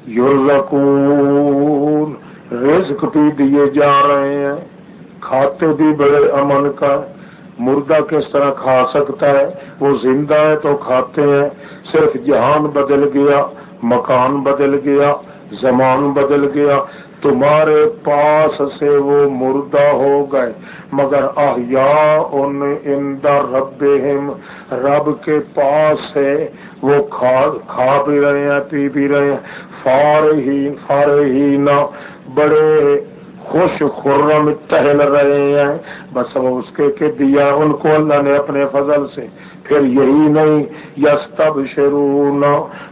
یورزکون رزق بھی دیے جا رہے ہیں۔ کھاتے بھی بڑے امن کا مردہ کس طرح کھا سکتا ہے؟ وہ زندہ ہے تو کھاتے ہیں۔ صرف جہان بدل گیا، مکان بدل گیا، زمان بدل گیا۔ تمہارے پاس سے وہ مردہ ہو گئے۔ مگر ان اندر رب رب کے پاس ہے۔ وہ کھا بھی رہے ہیں، پی بھی رہے ہیں۔ فار ہی فار ہی نہ بڑے خوش خرم ٹہل رہے ہیں۔ بس وہ اس کے کہ دیا ان کو اللہ نے اپنے فضل سے۔ پھر یہی نہیں یس تب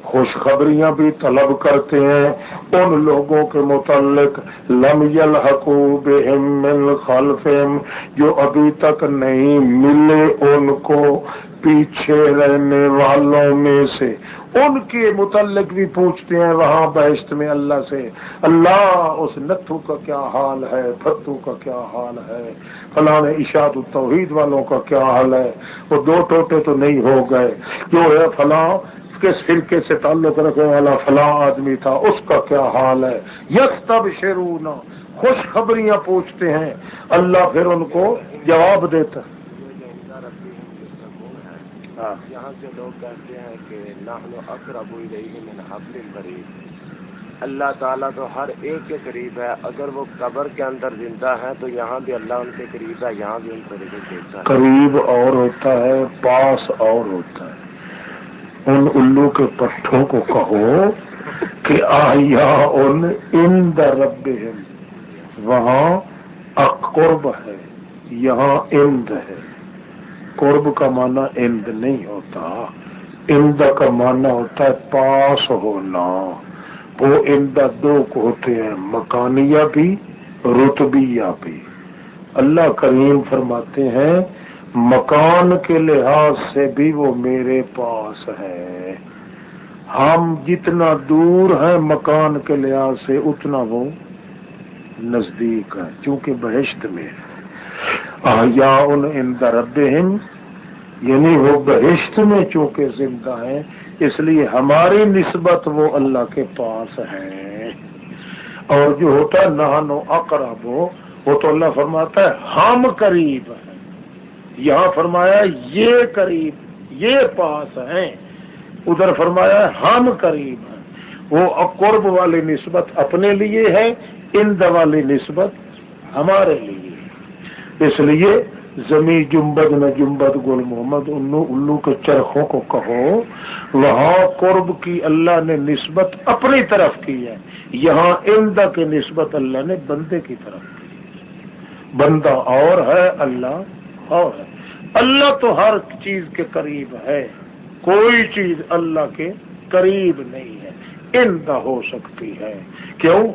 خوشخبریاں بھی طلب کرتے ہیں۔ ان لوگوں کے متعلق لم یلحقوب من خلفہم۔ جو ابھی تک نہیں ملے ان کو پیچھے رہنے والوں میں سے۔ ان کے متعلق بھی پوچھتے ہیں، وہاں بحثت میں اللہ سے، اللہ، اس نتھو کا کیا حال ہے پتو کا کیا حال ہے، فلاں اشاد التوحید والوں کا کیا حال ہے، وہ دو ٹوٹے تو نہیں ہو گئے، جو ہے فلاں کس فرقے سے تعلق رکھنے والا فلاں آدمی تھا، اس کا کیا حال ہے یس تب شروع خوشخبریاں پوچھتے ہیں، اللہ پھر ان کو جواب دیتا ہاں۔ یہاں سے لوگ کہتے ہیں کہ اقرب من حبل قریب اللہ تعالیٰ تو ہر ایک کے قریب ہے۔ اگر وہ قبر کے اندر زندہ ہے تو یہاں بھی اللہ ان کے قریب ہے یہاں بھی ان کو دیکھتا ہے۔ قریب اور ہوتا ہے پاس اور ہوتا ہے۔ ان الو کے پٹھوں کو کہو کہ آیا ان ان رب وہاں اقرب ہے یہاں اند ہے۔ قرب کا معنی اند نہیں ہوتا۔ اند کا معنی ہوتا ہے پاس ہونا۔ وہ اندہ دو ہوتے ہیں، مکانیہ بھی، رتبیہ بھی۔ اللہ کریم فرماتے ہیں، مکان کے لحاظ سے بھی وہ میرے پاس ہے۔ ہم جتنا دور ہیں مکان کے لحاظ سے، اتنا وہ نزدیک ہے، چونکہ بہشت میں ہے۔ یا ان رب یعنی وہ بہشت میں چونکہ زندہ ہیں، اس لیے ہماری نسبت وہ اللہ کے پاس ہے اور جو ہوتا ہے نہانو اقرب، وہ تو اللہ فرماتا ہے، ہم قریب ہیں۔ یہاں فرمایا، یہ قریب، یہ پاس ہیں۔ ادھر فرمایا، ہم قریب ہیں۔ وہ اقرب والی نسبت اپنے لیے ہے اند والی نسبت ہمارے لیے اس لیے زمین جمبد میں جمبد گل محمد انو الو کے چرخوں کو کہو، وہاں قرب کی اللہ نے نسبت اپنی طرف کی ہے، یہاں امدا کی نسبت اللہ نے بندے کی طرف کی بندہ اور ہے، اللہ اور ہے۔ اللہ تو ہر چیز کے قریب ہے، کوئی چیز اللہ کے قریب نہیں ہے۔ امدا ہو سکتی ہے۔ کیوں؟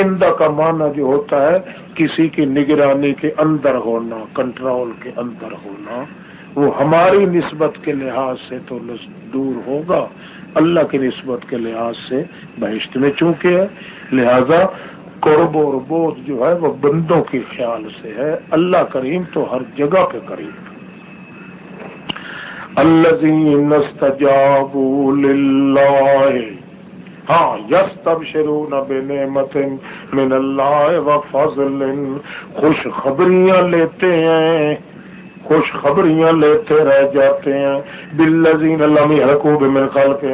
اندہ کا معنی جو ہوتا ہے، کسی کی نگرانی کے اندر ہونا، کنٹرول کے اندر ہونا، وہ ہماری نسبت کے لحاظ سے تو دور ہوگا۔ اللہ کی نسبت کے لحاظ سے بہشت میں چونکہ ہے۔ لہذا قرب اور بوجھ جو ہے، وہ بندوں کے خیال سے ہے۔ اللہ کریم تو ہر جگہ پہ قریب۔ اللہ ہاں یس تب شروع من اللہ و فضل۔ خوش خبریاں لیتے ہیں، خوش خبریاں لیتے رہ جاتے ہیں۔ بلزین اللہ حقوب من خلق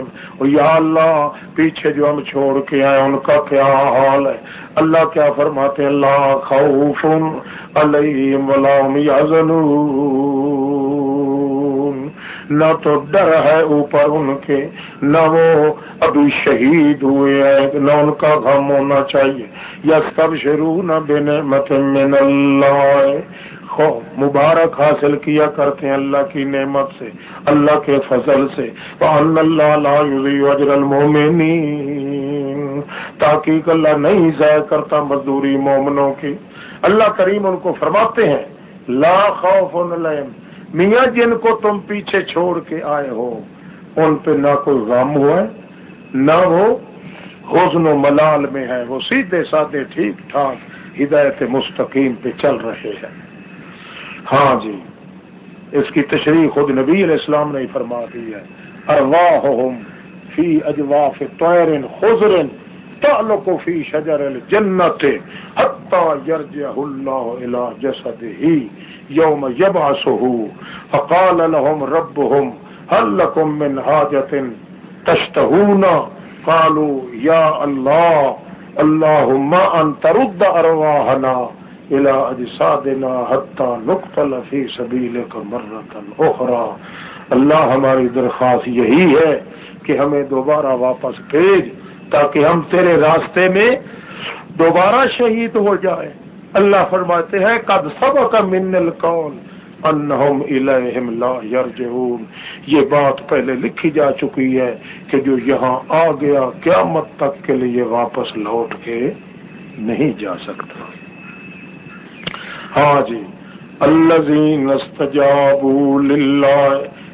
یا اللہ، پیچھے جو ہم چھوڑ کے آئے، ان کا کیا حال ہے؟ اللہ کیا فرماتے ہیں؟ اللہ خوف علیہم ولا هم یحزنون۔ نہ تو ڈر ہے اوپر ان کے، نہ وہ ابھی شہید ہوئے ہیں، نہ ان کا غم ہونا چاہیے۔ یا سب شروع نہ مت من اللہ۔ مبارک حاصل کیا کرتے ہیں اللہ کی نعمت سے، اللہ کے فضل سے۔ اجر المومنین تاکہ اللہ نہیں ضائع کرتا مزدوری مومنوں کی۔ اللہ کریم ان کو فرماتے ہیں، لا خوف علیہم۔ میاں جن کو تم پیچھے چھوڑ کے آئے ہو، ان پہ نہ کوئی غم ہوا ہے، نہ وہ حزن و ملال میں ہے وہ سیدھے سادے ٹھیک ٹھاک ہدایت مستقیم پہ چل رہے ہیں۔ ہاں جی اس کی تشریح خود نبی علیہ السلام نے فرما دی ہے۔ ارواہم فی اجواف طیر خضر تعلق فی شجر الجنت حتی یرجع اللہ الى جسدہی یوم یبعثه فقال لهم ربهم هل لكم من حاجة تشتهون قالوا يا الله اللهم أن ترد أرواحنا إلى أجسادنا حتى نقتل في سبيلك مرة أخرى اللہ ہماری درخواست یہی ہے کہ ہمیں دوبارہ واپس بھیج تاکہ ہم تیرے راستے میں دوبارہ شہید ہو جائیں۔ اللہ فرماتے ہیں، قد سبق من القول انہم الیہم لا یرجعون یہ بات پہلے لکھی جا چکی ہے کہ جو یہاں آ گیا، قیامت تک کے لیے واپس لوٹ کے نہیں جا سکتا۔ ہاں جی الذین استجابوا للہ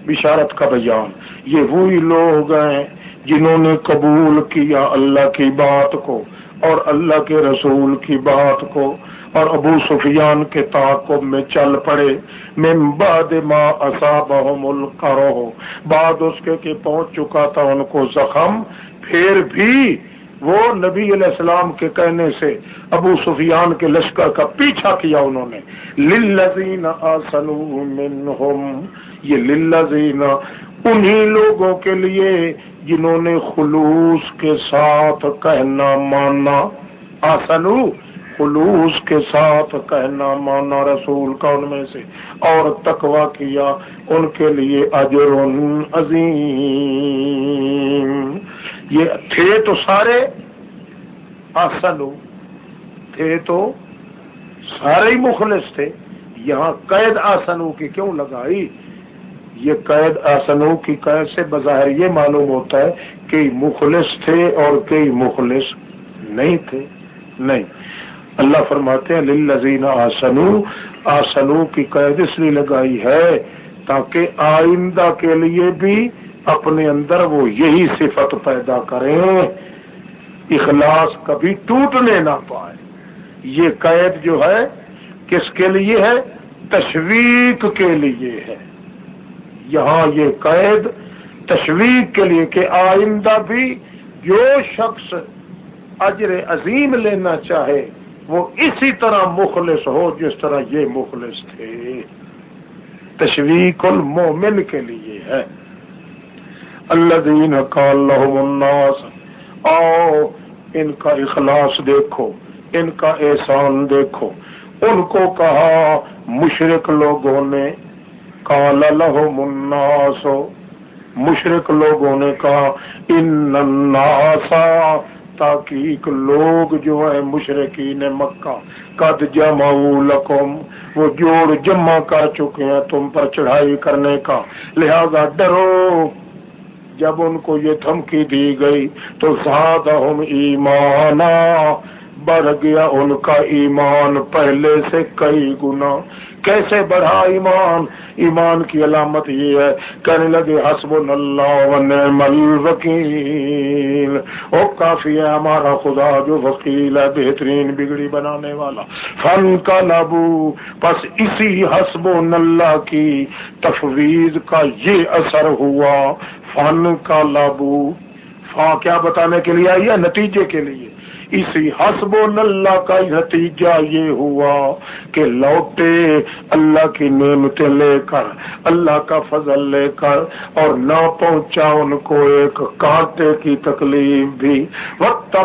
بشارت کا بیان۔ یہ وہی لوگ ہیں جنہوں نے قبول کیا اللہ کی بات کو اور اللہ کے رسول کی بات کو۔ اور ابو سفیان کے تعاقب میں چل پڑے۔ من بعد ما اصابهم القرح، بعد اس کے کہ پہنچ چکا تھا ان کو زخم۔ پھر بھی وہ نبی علیہ السلام کے کہنے سے ابو سفیان کے لشکر کا پیچھا کیا انہوں نے۔ للذین آسنوا منہم، یہ للذین، انہی لوگوں کے لیے جنہوں نے خلوص کے ساتھ کہنا ماننا آسنو خلوص کے ساتھ کہنا، مانا رسول کا ان میں سے اور تقوا کیا، ان کے لیے اجر عظیم۔ یہ تھے تو سارے؟ آسنو تھے تو سارے ہی مخلص تھے۔ یہاں قید آسنو کی کیوں لگائی؟ یہ قید آسنوں کی قید سے بظاہر یہ معلوم ہوتا ہے کئی مخلص تھے اور کئی مخلص نہیں تھے۔ نہیں۔ اللہ فرماتے ہیں للذین آسنو آسنو کی قید اس لیے لگائی ہے تاکہ آئندہ کے لیے بھی اپنے اندر وہ یہی صفت پیدا کریں، اخلاص کبھی ٹوٹنے نہ پائے۔ یہ قید جو ہے، کس کے لیے ہے؟ تشویق کے لیے ہے۔ یہاں یہ قید تشویق کے لیے کہ آئندہ بھی جو شخص اجر عظیم لینا چاہے وہ اسی طرح مخلص ہو جس طرح یہ مخلص تھے۔ تشویق المومن کے لیے ہے۔ اللہ دین کا الناس، آؤ ان کا اخلاص دیکھو، ان کا احسان دیکھو۔ ان کو کہا، مشرق لوگوں نے کال لہم الناس۔ مشرق لوگوں نے کہا، ان تاکہ لوگ جو ہے مشرقین مکہ، قد جمع لکم، وہ جوڑ جمع کر چکے ہیں تم پر چڑھائی کرنے کا۔ لہذا ڈرو۔ جب ان کو یہ دھمکی دی گئی تو زیادہ ہم ایمانا۔ بڑھ گیا ان کا ایمان، پہلے سے کئی گنا۔ کیسے بڑھا ایمان؟ ایمان کی علامت یہ ہے، کہنے لگے حسب اللہ الوکیل۔ او کافی ہے ہمارا خدا جو وکیل ہے، بہترین بگڑی بنانے والا۔ فن کا لبو۔ بس اسی حسب اللہ کی تفویض کا یہ اثر ہوا۔ فن کا لابو فا کیا بتانے کے لیے آئی ہے؟ نتیجے کے لیے۔ اسی حسب اللہ کا نتیجہ یہ ہوا کہ لوٹے اللہ کی نعمتیں لے کر، اللہ کا فضل لے کر اور نہ پہنچا ان کو ایک کانٹے کی تکلیف بھی۔ وقت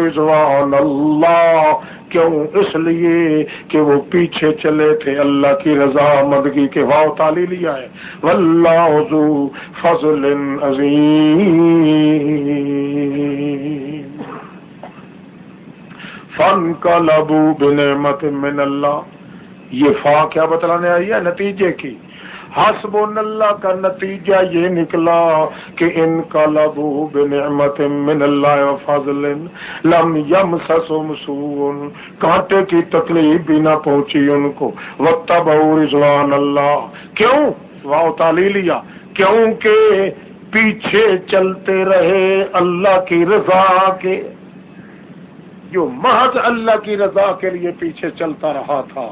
رضوان اللہ کیوں؟ اس لیے کہ وہ پیچھے چلے تھے اللہ کی رضا مدگی کے واؤ تالی لیا ہے۔ واللہ فضل عظیم فن کا لبو بنعمت من اللہ۔ یہ فا کیا بتلانے آئی ہے؟ نتیجے کی۔ حسب اللہ کا نتیجہ یہ نکلا کہ ان کا لبو بنعمت من اللہ فضل لم یم سسم سون کانٹے کی تکلیف بھی نہ پہنچی ان کو۔ وقت بہو رضوان اللہ۔ کیوں؟ واؤ تالی لیا۔ کیوں کہ پیچھے چلتے رہے اللہ کی رضا کے۔ جو محض اللہ کی رضا کے لیے پیچھے چلتا رہا تھا،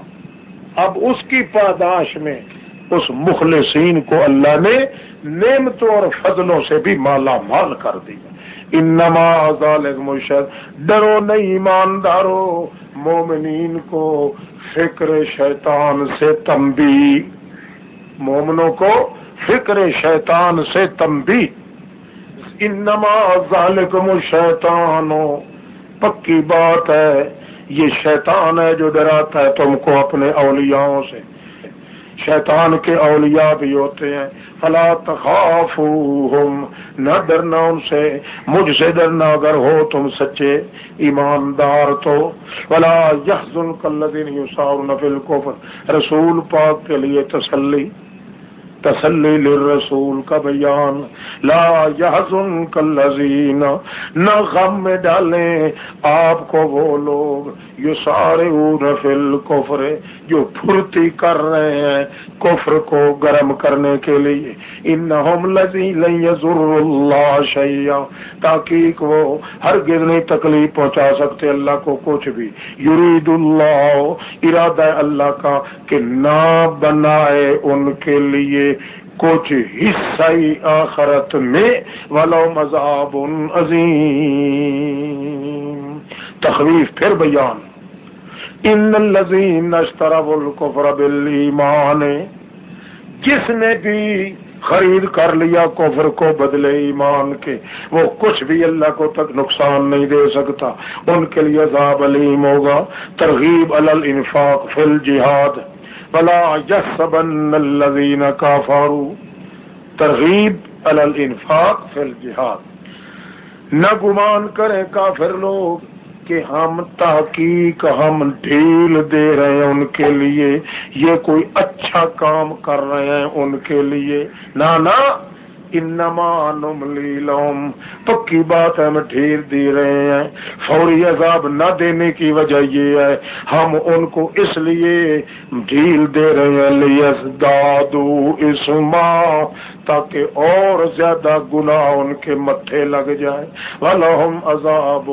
اب اس کی پاداش میں اس مخلصین کو اللہ نے نعمتوں اور فضلوں سے بھی مالا مال کر دیا۔ انما مرشد ڈرو نہیں ایماندارو، مومنین کو فکر شیطان سے تمبی مومنوں کو فکر شیطان سے تمبی انما ذالکم الشیطانو پکی بات ہے، یہ شیطان ہے جو ڈراتا ہے تم کو اپنے اولیاؤں سے۔ شیطان کے اولیاء بھی ہوتے ہیں۔ فلا تخافوہم، نہ ڈرنا ان سے۔ مجھ سے ڈرنا اگر ہو تم سچے ایماندار تو۔ فلا یحزن کالذین یسارون فی الکفر، رسول پاک کے لیے تسلی۔ تسلی للرسول کا بیان۔ لا یحزن کالذین نہ غم میں ڈالیں آپ کو وہ لوگ یو سارے فی الکفر، جو پھرتی کر رہے ہیں کفر کو گرم کرنے کے لیے۔ انہم لذی لن یزر اللہ شیئا، تاکہ وہ ہرگز نہیں تکلیف پہنچا سکتے اللہ کو کچھ بھی۔ یرید اللہ، ارادہ اللہ کا کہ نہ بنائے ان کے لیے۔ کچھ حصہ ہی آخرت میں ولو مذہب عظیم۔ تخویف پھر بیان۔ ان الذین اشتروا الكفر بالایمان۔ جس نے بھی خرید کر لیا کفر کو بدلے ایمان کے، وہ کچھ بھی اللہ کو تک نقصان نہیں دے سکتا۔ ان کے لیے عذاب علیم ہوگا۔ ترغیب الانفاق فی الجہاد۔ بلا یسبن الذین کافروا. ترغیب الانفاق فی الجہاد. نہ گمان کریں کافر لوگ کہ ہم تحقیق، ہم ڈھیل دے رہے ہیں ان کے لیے، یہ کوئی اچھا کام کر رہے ہیں ان کے لیے. نہ انما نملی لوم پکی بات ہے ہم ڈھیر دی رہے ہیں. فوری عذاب نہ دینے کی وجہ یہ ہے. ہم ان کو اس لیے ڈھیل دے رہے ہیں. لیس دادو اسما، تاکہ اور زیادہ گناہ ان کے متھے لگ جائے. ولہم عذاب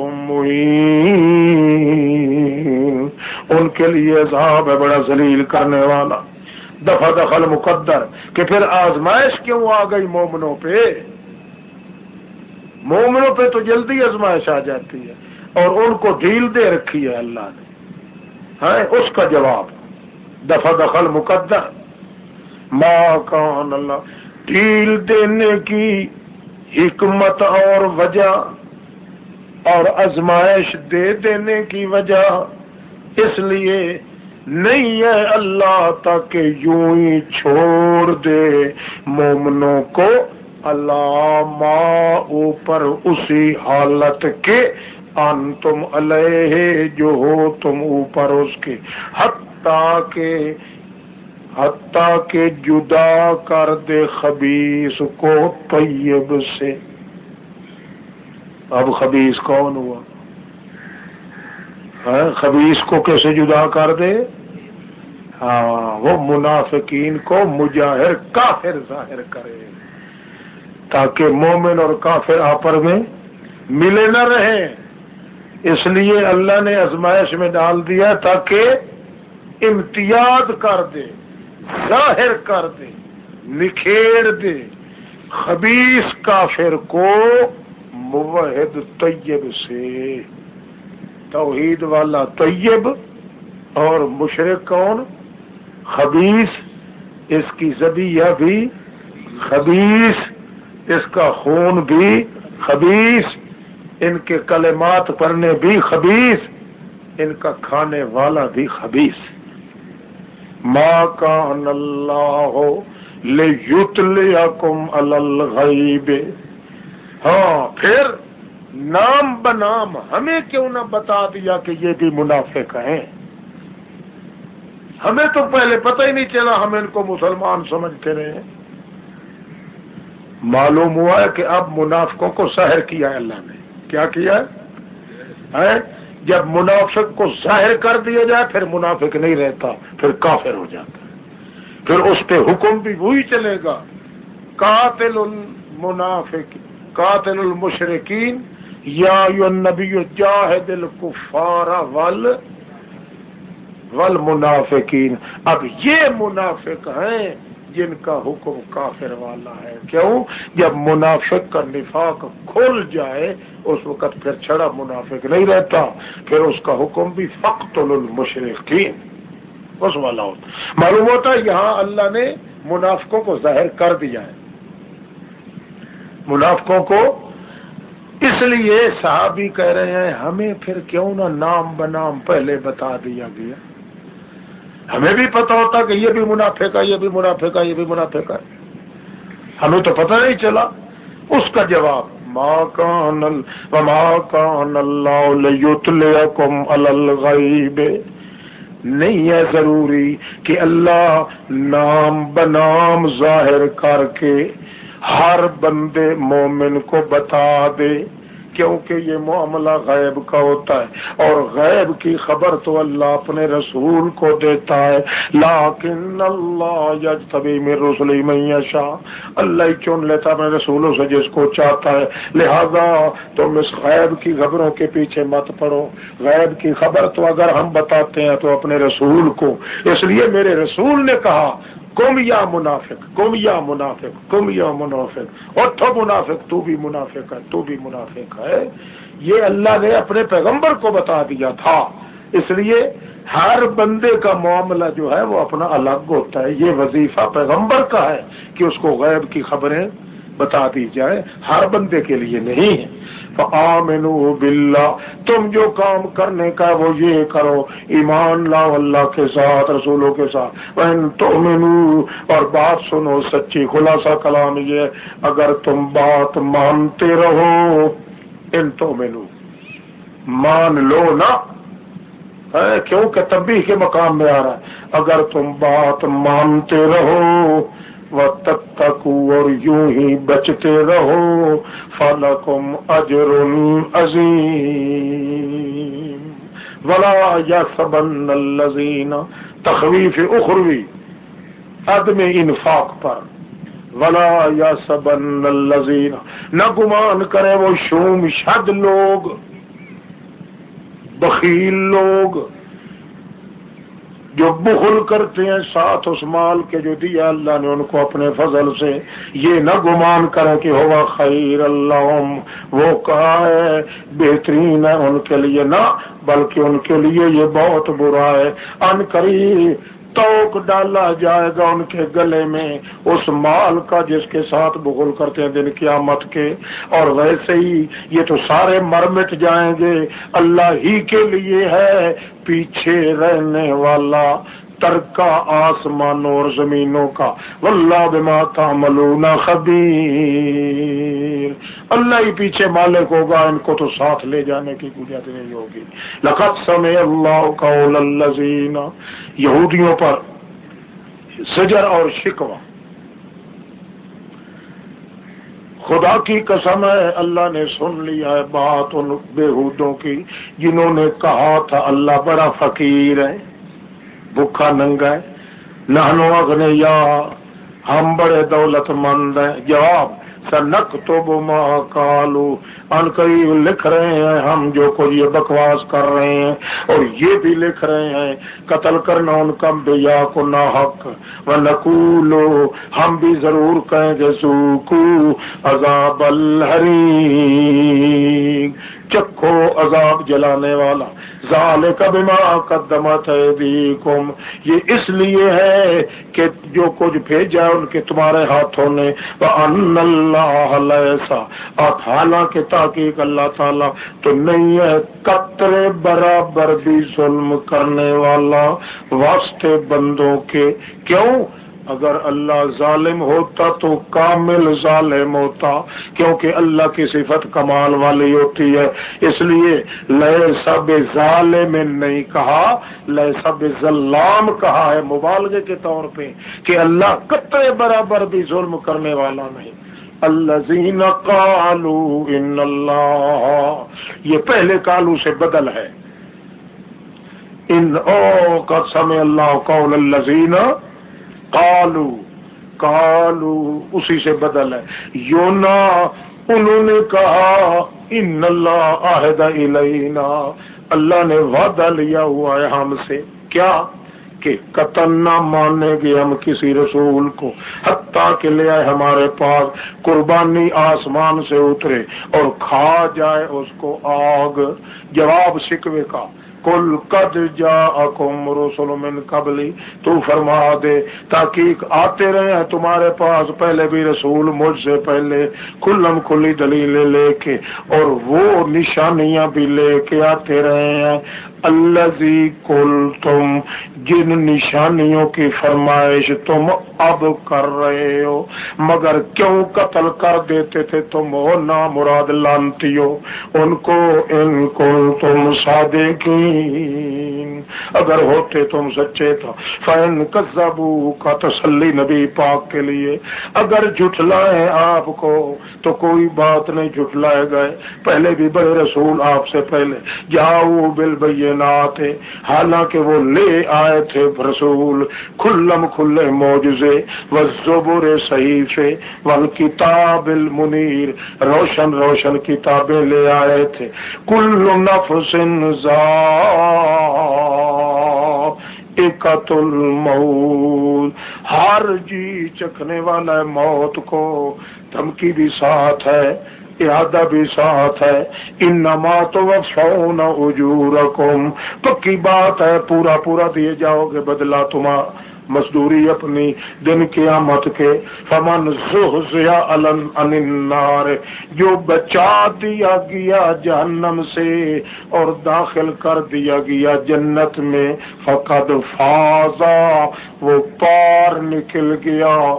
ان کے لیے عذاب ہے بڑا ذلیل کرنے والا. دفع دخل مقدر، کہ پھر آزمائش کیوں آ گئی مومنوں پہ؟ مومنوں پہ تو جلدی آزمائش آ جاتی ہے، اور ان کو ڈھیل دے رکھی ہے اللہ نے۔ ہے اس کا جواب، دفع دخل مقدر۔ ماں کان اللہ، ڈھیل دینے کی حکمت اور وجہ، اور ازمائش دے دینے کی وجہ، اس لیے نہیں ہے اللہ تک یوں ہی چھوڑ دے مومنوں کو اللہ ماں اوپر اسی حالت کے ان تم علیہ جو ہو تم اوپر اس کے۔ حتیٰ کے حتیٰ کے جدا کر دے خبیص کو طیب سے۔ اب خبیص کون ہوا؟ ہاں، خبیص کو کیسے جدا کر دے؟ ہاں وہ منافقین کو مجاہر کافر ظاہر کرے۔ تاکہ مومن اور کافر آپر میں ملے نہ رہے اس لیے اللہ نے ازمائش میں ڈال دیا تاکہ امتیاز کر دے، ظاہر کر دے نکھیڑ دے۔ خبیص کافر کو موحد طیب سے، توحید والا طیب اور مشرق کون خبیص اس کی زبیہ بھی خبیص اس کا خون بھی خبیص ان کے کلمات پڑھنے بھی خبیص ان کا کھانے والا بھی خبیص ماں کان اللہ ہو الغیب ہاں پھر نام بنام ہمیں کیوں نہ بتا دیا کہ یہ بھی منافق ہیں؟ ہمیں تو پہلے پتہ ہی نہیں چلا، ہم ان کو مسلمان سمجھتے رہے معلوم ہوا ہے کہ اب منافقوں کو ظاہر کیا ہے اللہ نے۔ کیا کیا ہے؟ جب منافق کو ظاہر کر دیا جائے، پھر منافق نہیں رہتا، پھر کافر ہو جاتا۔ پھر اس پہ حکم بھی وہی چلے گا۔ قاتل المنافق، قاتل المشرقین یا نبی جاہد الکفار ول والمنافقین۔ اب یہ منافق ہیں جن کا حکم کافر والا ہے۔ کیوں؟ جب منافق کا نفاق کھل جائے، اس وقت پھر چھڑا منافق نہیں رہتا۔ پھر اس کا حکم بھی فخت المشرقین اس والا ہوتا۔ معلوم ہوتا ہے یہاں اللہ نے منافقوں کو ظاہر کر دیا ہے۔ منافقوں کو اس لیے صحابی کہہ رہے ہیں، ہمیں پھر کیوں نہ نام بنام پہلے بتا دیا گیا۔ ہمیں بھی پتا ہوتا کہ یہ بھی منافع کا یہ بھی منافع کا یہ بھی منافع کا ہمیں تو پتہ نہیں چلا۔ اس کا جواب ماں کان ماں الغیب۔ نہیں ہے ضروری کہ اللہ نام بنام ظاہر کر کے ہر بندے مومن کو بتا دے۔ کیونکہ یہ معاملہ غیب کا ہوتا ہے اور غیب کی خبر تو اللہ اپنے رسول کو دیتا ہے۔ لیکن اللہ میں رسول شاہ اللہ ہی چن لیتا اپنے رسولوں سے جس کو چاہتا ہے۔ لہذا تم اس غیب کی خبروں کے پیچھے مت پڑو۔ غیب کی خبر تو اگر ہم بتاتے ہیں تو اپنے رسول کو۔ اس لیے میرے رسول نے کہا کم یا منافق کم یا منافق کم یا منافق اور تو منافق، تو بھی منافق ہے، تو بھی منافق ہے۔ یہ اللہ نے اپنے پیغمبر کو بتا دیا تھا۔ اس لیے ہر بندے کا معاملہ جو ہے وہ اپنا الگ ہوتا ہے۔ یہ وظیفہ پیغمبر کا ہے کہ اس کو غیب کی خبریں بتا دی جائے ہر بندے کے لیے نہیں ہے۔ فآمنوا باللہ، تم جو کام کرنے کا وہ یہ کرو، ایمان لاؤ اللہ کے ساتھ، رسولوں کے ساتھ۔ اور بات سنو، سچی خلاصہ کلام یہ اگر تم بات مانتے رہو، ان تو مینو مان لو نا۔ کیوں؟ کہ تبھی کے مقام میں آ رہا ہے۔ اگر تم بات مانتے رہو اور یوں ہی بچتے رہو، فَلَكُمْ أَجْرٌ عَظِيمٌ. وَلَا يَحْسَبَنَّ الَّذِينَ تخویف اخروی عدم انفاق پر. ولا یا سبن الزین نہ گمان کرے وہ شوم شد لوگ، بخیل لوگ جو بخل کرتے ہیں ساتھ اس مال کے جو دیا اللہ نے ان کو اپنے فضل سے، یہ نہ گمان کرے کہ ہوا خیر اللہ وہ کہا ہے؟ بہترین ہے ان کے لیے نہ، بلکہ ان کے لیے یہ بہت برا ہے۔ ان قریب توک ڈالا جائے گا ان کے گلے میں اس مال کا جس کے ساتھ بغل کرتے ہیں دن قیامت کے۔ اور ویسے ہی یہ تو سارے مر مٹ جائیں گے۔ اللہ ہی کے لیے ہے پیچھے رہنے والا۔ ترکا آسمانوں اور زمینوں کا۔ واللہ بما تعملون خبیر۔ اللہ ہی پیچھے مالک ہوگا، ان کو تو ساتھ لے جانے کی گنجائش نہیں ہوگی۔ لقد سمع اللہ قول الذین۔ یہودیوں پر سجر اور شکوہ۔ خدا کی قسم ہے، اللہ نے سن لیا ہے بات ان بےحودوں کی، جنہوں نے کہا تھا اللہ بڑا فقیر ہے۔ بھوکا ننگا ہے۔ نہنو اگنے یا ہم بڑے دولت مند ہیں۔ جواب، سنک تو بما کالو ان قریب لکھ رہے ہیں، ہم جو کو یہ بکواس کر رہے ہیں اور یہ بھی لکھ رہے ہیں۔ قتل کرنا ان کا بیا کو نہ حق و نقولو ہم بھی ضرور کہیں گے سوکو عذاب الحری چکھو عذاب جلانے والا۔ ظال کبما قدمت ایدیکم۔ یہ اس لیے ہے کہ جو کچھ بھیجا ان کے تمہارے ہاتھوں نے۔ وَأَنَّ اللَّهَ لَيْسَا اور حالانکہ تحقیق اللہ تعالی تو نہیں ہے، قطرے برابر بھی ظلم کرنے والا۔ واسطے بندوں کے۔ کیوں؟ اگر اللہ ظالم ہوتا تو کامل ظالم ہوتا، کیونکہ اللہ کی صفت کمال والی ہوتی ہے۔ اس لیے لیے سب ظالم نہیں کہا، لیے سب ظلام کہا ہے۔ مبالغے کے طور پہ کہ اللہ قطع برابر بھی ظلم کرنے والا نہیں۔ الزین کالو ان اللہ، یہ پہلے کالو سے بدل ہے۔ ان او قسم اللہ قول الزین کالو کالو اسی سے بدل ہے۔ یونا انہوں نے کہا، ان اللہ عہد الینا۔ اللہ نے وعدہ لیا ہوا ہے ہم سے۔ کیا؟ کہ قتل نہ ماننے گے ہم کسی رسول کو۔ حتیٰ کے لے آئے ہمارے پاس قربانی آسمان سے اترے اور کھا جائے اس کو آگ۔ جواب شکوے کا۔ کل قد جا اکم رسول من قبلی، تو فرما دے، تاکہ آتے رہے ہیں تمہارے پاس پہلے بھی رسول مجھ سے پہلے کلم کھلی دلیلیں لے کے، اور وہ نشانیاں بھی لے کے آتے رہے ہیں۔ الزی کل تم جن نشانیوں کی فرمائش تم اب کر رہے ہو، مگر کیوں قتل کر دیتے تھے تم؟ ہو نہ مراد لانتی ہو ان کو ان کو تم سادے اگر ہوتے تم سچے تو فین کذبو کا تسلی نبی پاک کے لیے۔ اگر جھٹلائے آپ کو، تو کوئی بات نہیں، جھٹلائے گئے۔ پہلے بھی بڑے رسول آپ سے پہلے۔ جاؤ بل بھیا بینات حالانکہ وہ لے آئے تھے رسول، کھلم کھلے موجے و زبر صحیفے ول کتاب المنیر۔ روشن روشن کتابیں لے آئے تھے۔ کل نفس ایکت الموت۔ ہر جی چکھنے والا ہے موت کو۔ دھمکی بھی ساتھ ہے۔ ارادہ بھی ساتھ ہے۔ ان نما تو فون اجور پکی بات ہے، پورا پورا دیے جاؤ گے بدلا تمہارا مزدوری اپنی دن قیامت کے۔ فمن النار۔ جو بچا دیا گیا جہنم سے اور داخل کر دیا گیا جنت میں، فقد فاضا، وہ پار نکل گیا۔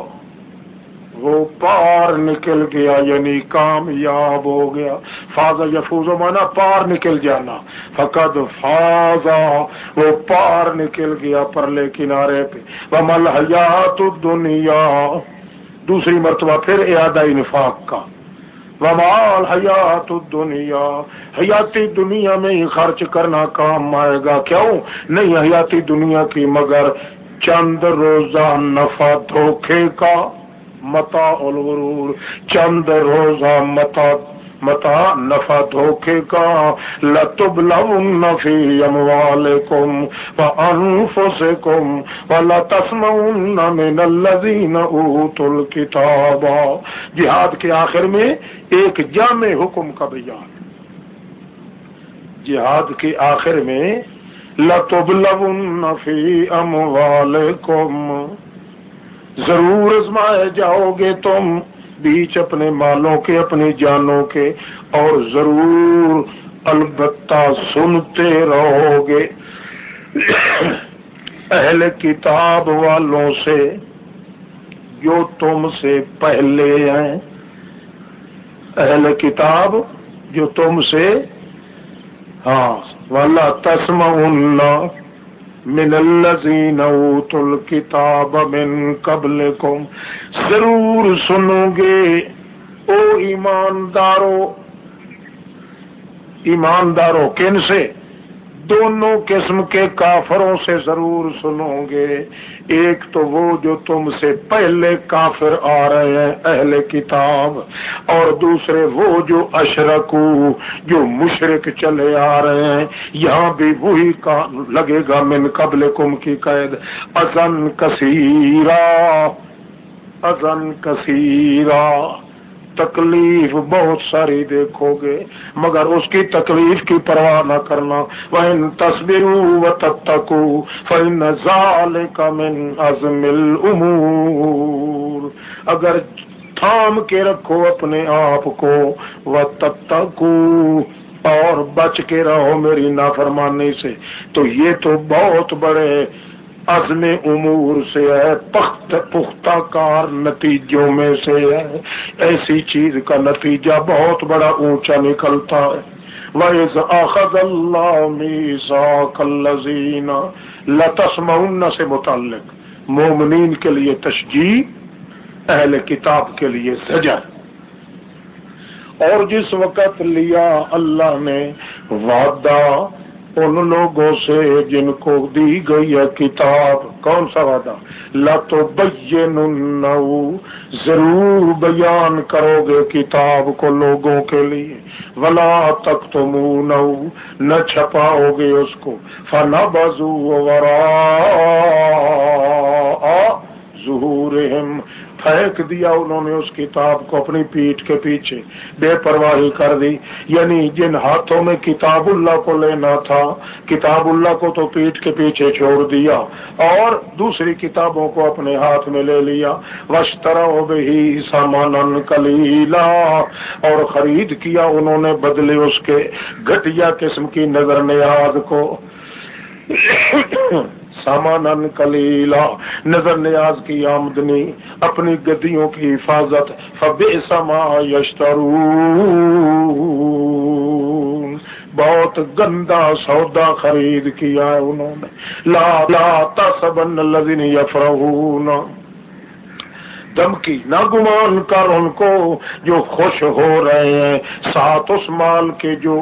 وہ پار نکل گیا یعنی کامیاب ہو گیا۔ فاضا یفوز مانا پار نکل جانا۔ فقد فاضا، وہ پار نکل گیا پرلے کنارے پہ۔ وہ مل حیات دنیا دوسری مرتبہ پھر ارادہ نفاق کا۔ ومال حیات دنیا حیاتی دنیا میں ہی خرچ کرنا کام آئے گا۔ کیوں؟ نہیں، حیاتی دنیا کی مگر چند روزہ نفع دھوکھے کا۔ متا الغرور، چند روزہ متا متا نفع دھوکے کا لتب لم نفی اموالکم و انفسکم و لتسمعن من الذین اوتوا الكتاب جہاد کے آخر میں ایک جامع حکم کا بیان۔ جہاد کے آخر میں لتب لم نفی اموالکم۔ ضرور ازمائے جاؤ گے تم بیچ اپنے مالوں کے، اپنی جانوں کے، اور ضرور البتہ سنتے رہو گے۔ اہل کتاب والوں سے جو تم سے پہلے ہیں۔ اہل کتاب جو تم سے ہاں والا تسم اللہ من الذين اوتوا الكتاب من قبلكم ضرور سنو گے۔ او ایماندارو ایماندارو کن سے؟ دونوں قسم کے کافروں سے ضرور سنو گے۔ ایک تو وہ جو تم سے پہلے کافر آ رہے ہیں، اہل کتاب، اور دوسرے وہ جو اشرکو، جو مشرق چلے آ رہے ہیں۔ یہاں بھی وہی لگے گا، من قبل کم کی قید۔ ازن کثیرا ازن کثیرا۔ تکلیف بہت ساری دیکھو گے مگر اس کی تکلیف کی پرواہ نہ کرنا۔ وہ تصویر و تب تک اگر تھام کے رکھو اپنے آپ کو وہ تب تک اور بچ کے رہو میری نافرمانی سے۔ تو یہ تو بہت بڑے عزم امور سے ہے، پخت پختہ کار نتیجوں میں سے ہے۔ ایسی چیز کا نتیجہ بہت بڑا اونچا نکلتا ہے۔ وَإِذْ أَخَذَ اللَّهُ مِيثَاقَ الَّذِينَ، لَتَسْمَعُنَّ سے متعلق۔ مومنین کے لیے تشجیح اہل کتاب کے لیے زجر۔ اور جس وقت لیا اللہ نے، وعدہ ان لوگوں سے جن کو دی گئی ہے کتاب، کون سا وعدہ؟ لتو ضرور بیان کرو گے کتاب کو لوگوں کے لیے۔ ولا تک تو منہ نہ چھپاؤ گے اس کو۔ فنا بزو ورا ظہور پھینک دیا انہوں نے اس کتاب کو اپنی پیٹ کے پیچھے، بے پرواہی کر دی۔ یعنی جن ہاتھوں میں کتاب اللہ کو لینا تھا، کتاب اللہ کو تو پیٹ کے پیچھے چھوڑ دیا اور دوسری کتابوں کو اپنے ہاتھ میں لے لیا۔ وشترا بہی سامان کلیلا اور خرید کیا انہوں نے بدلے اس کے گھٹیا قسم کی نظر نیاز کو۔ سامان کلیلا نظر نیاز کی آمدنی، اپنی گدیوں کی حفاظت فبے سما یشترو بہت گندا سودا خرید کیا ہے انہوں نے۔ لا لا تصبن الذين يفرحون دمکی نہ گمان کر ان کو جو خوش ہو رہے ہیں۔ ساتھ اس مال کے جو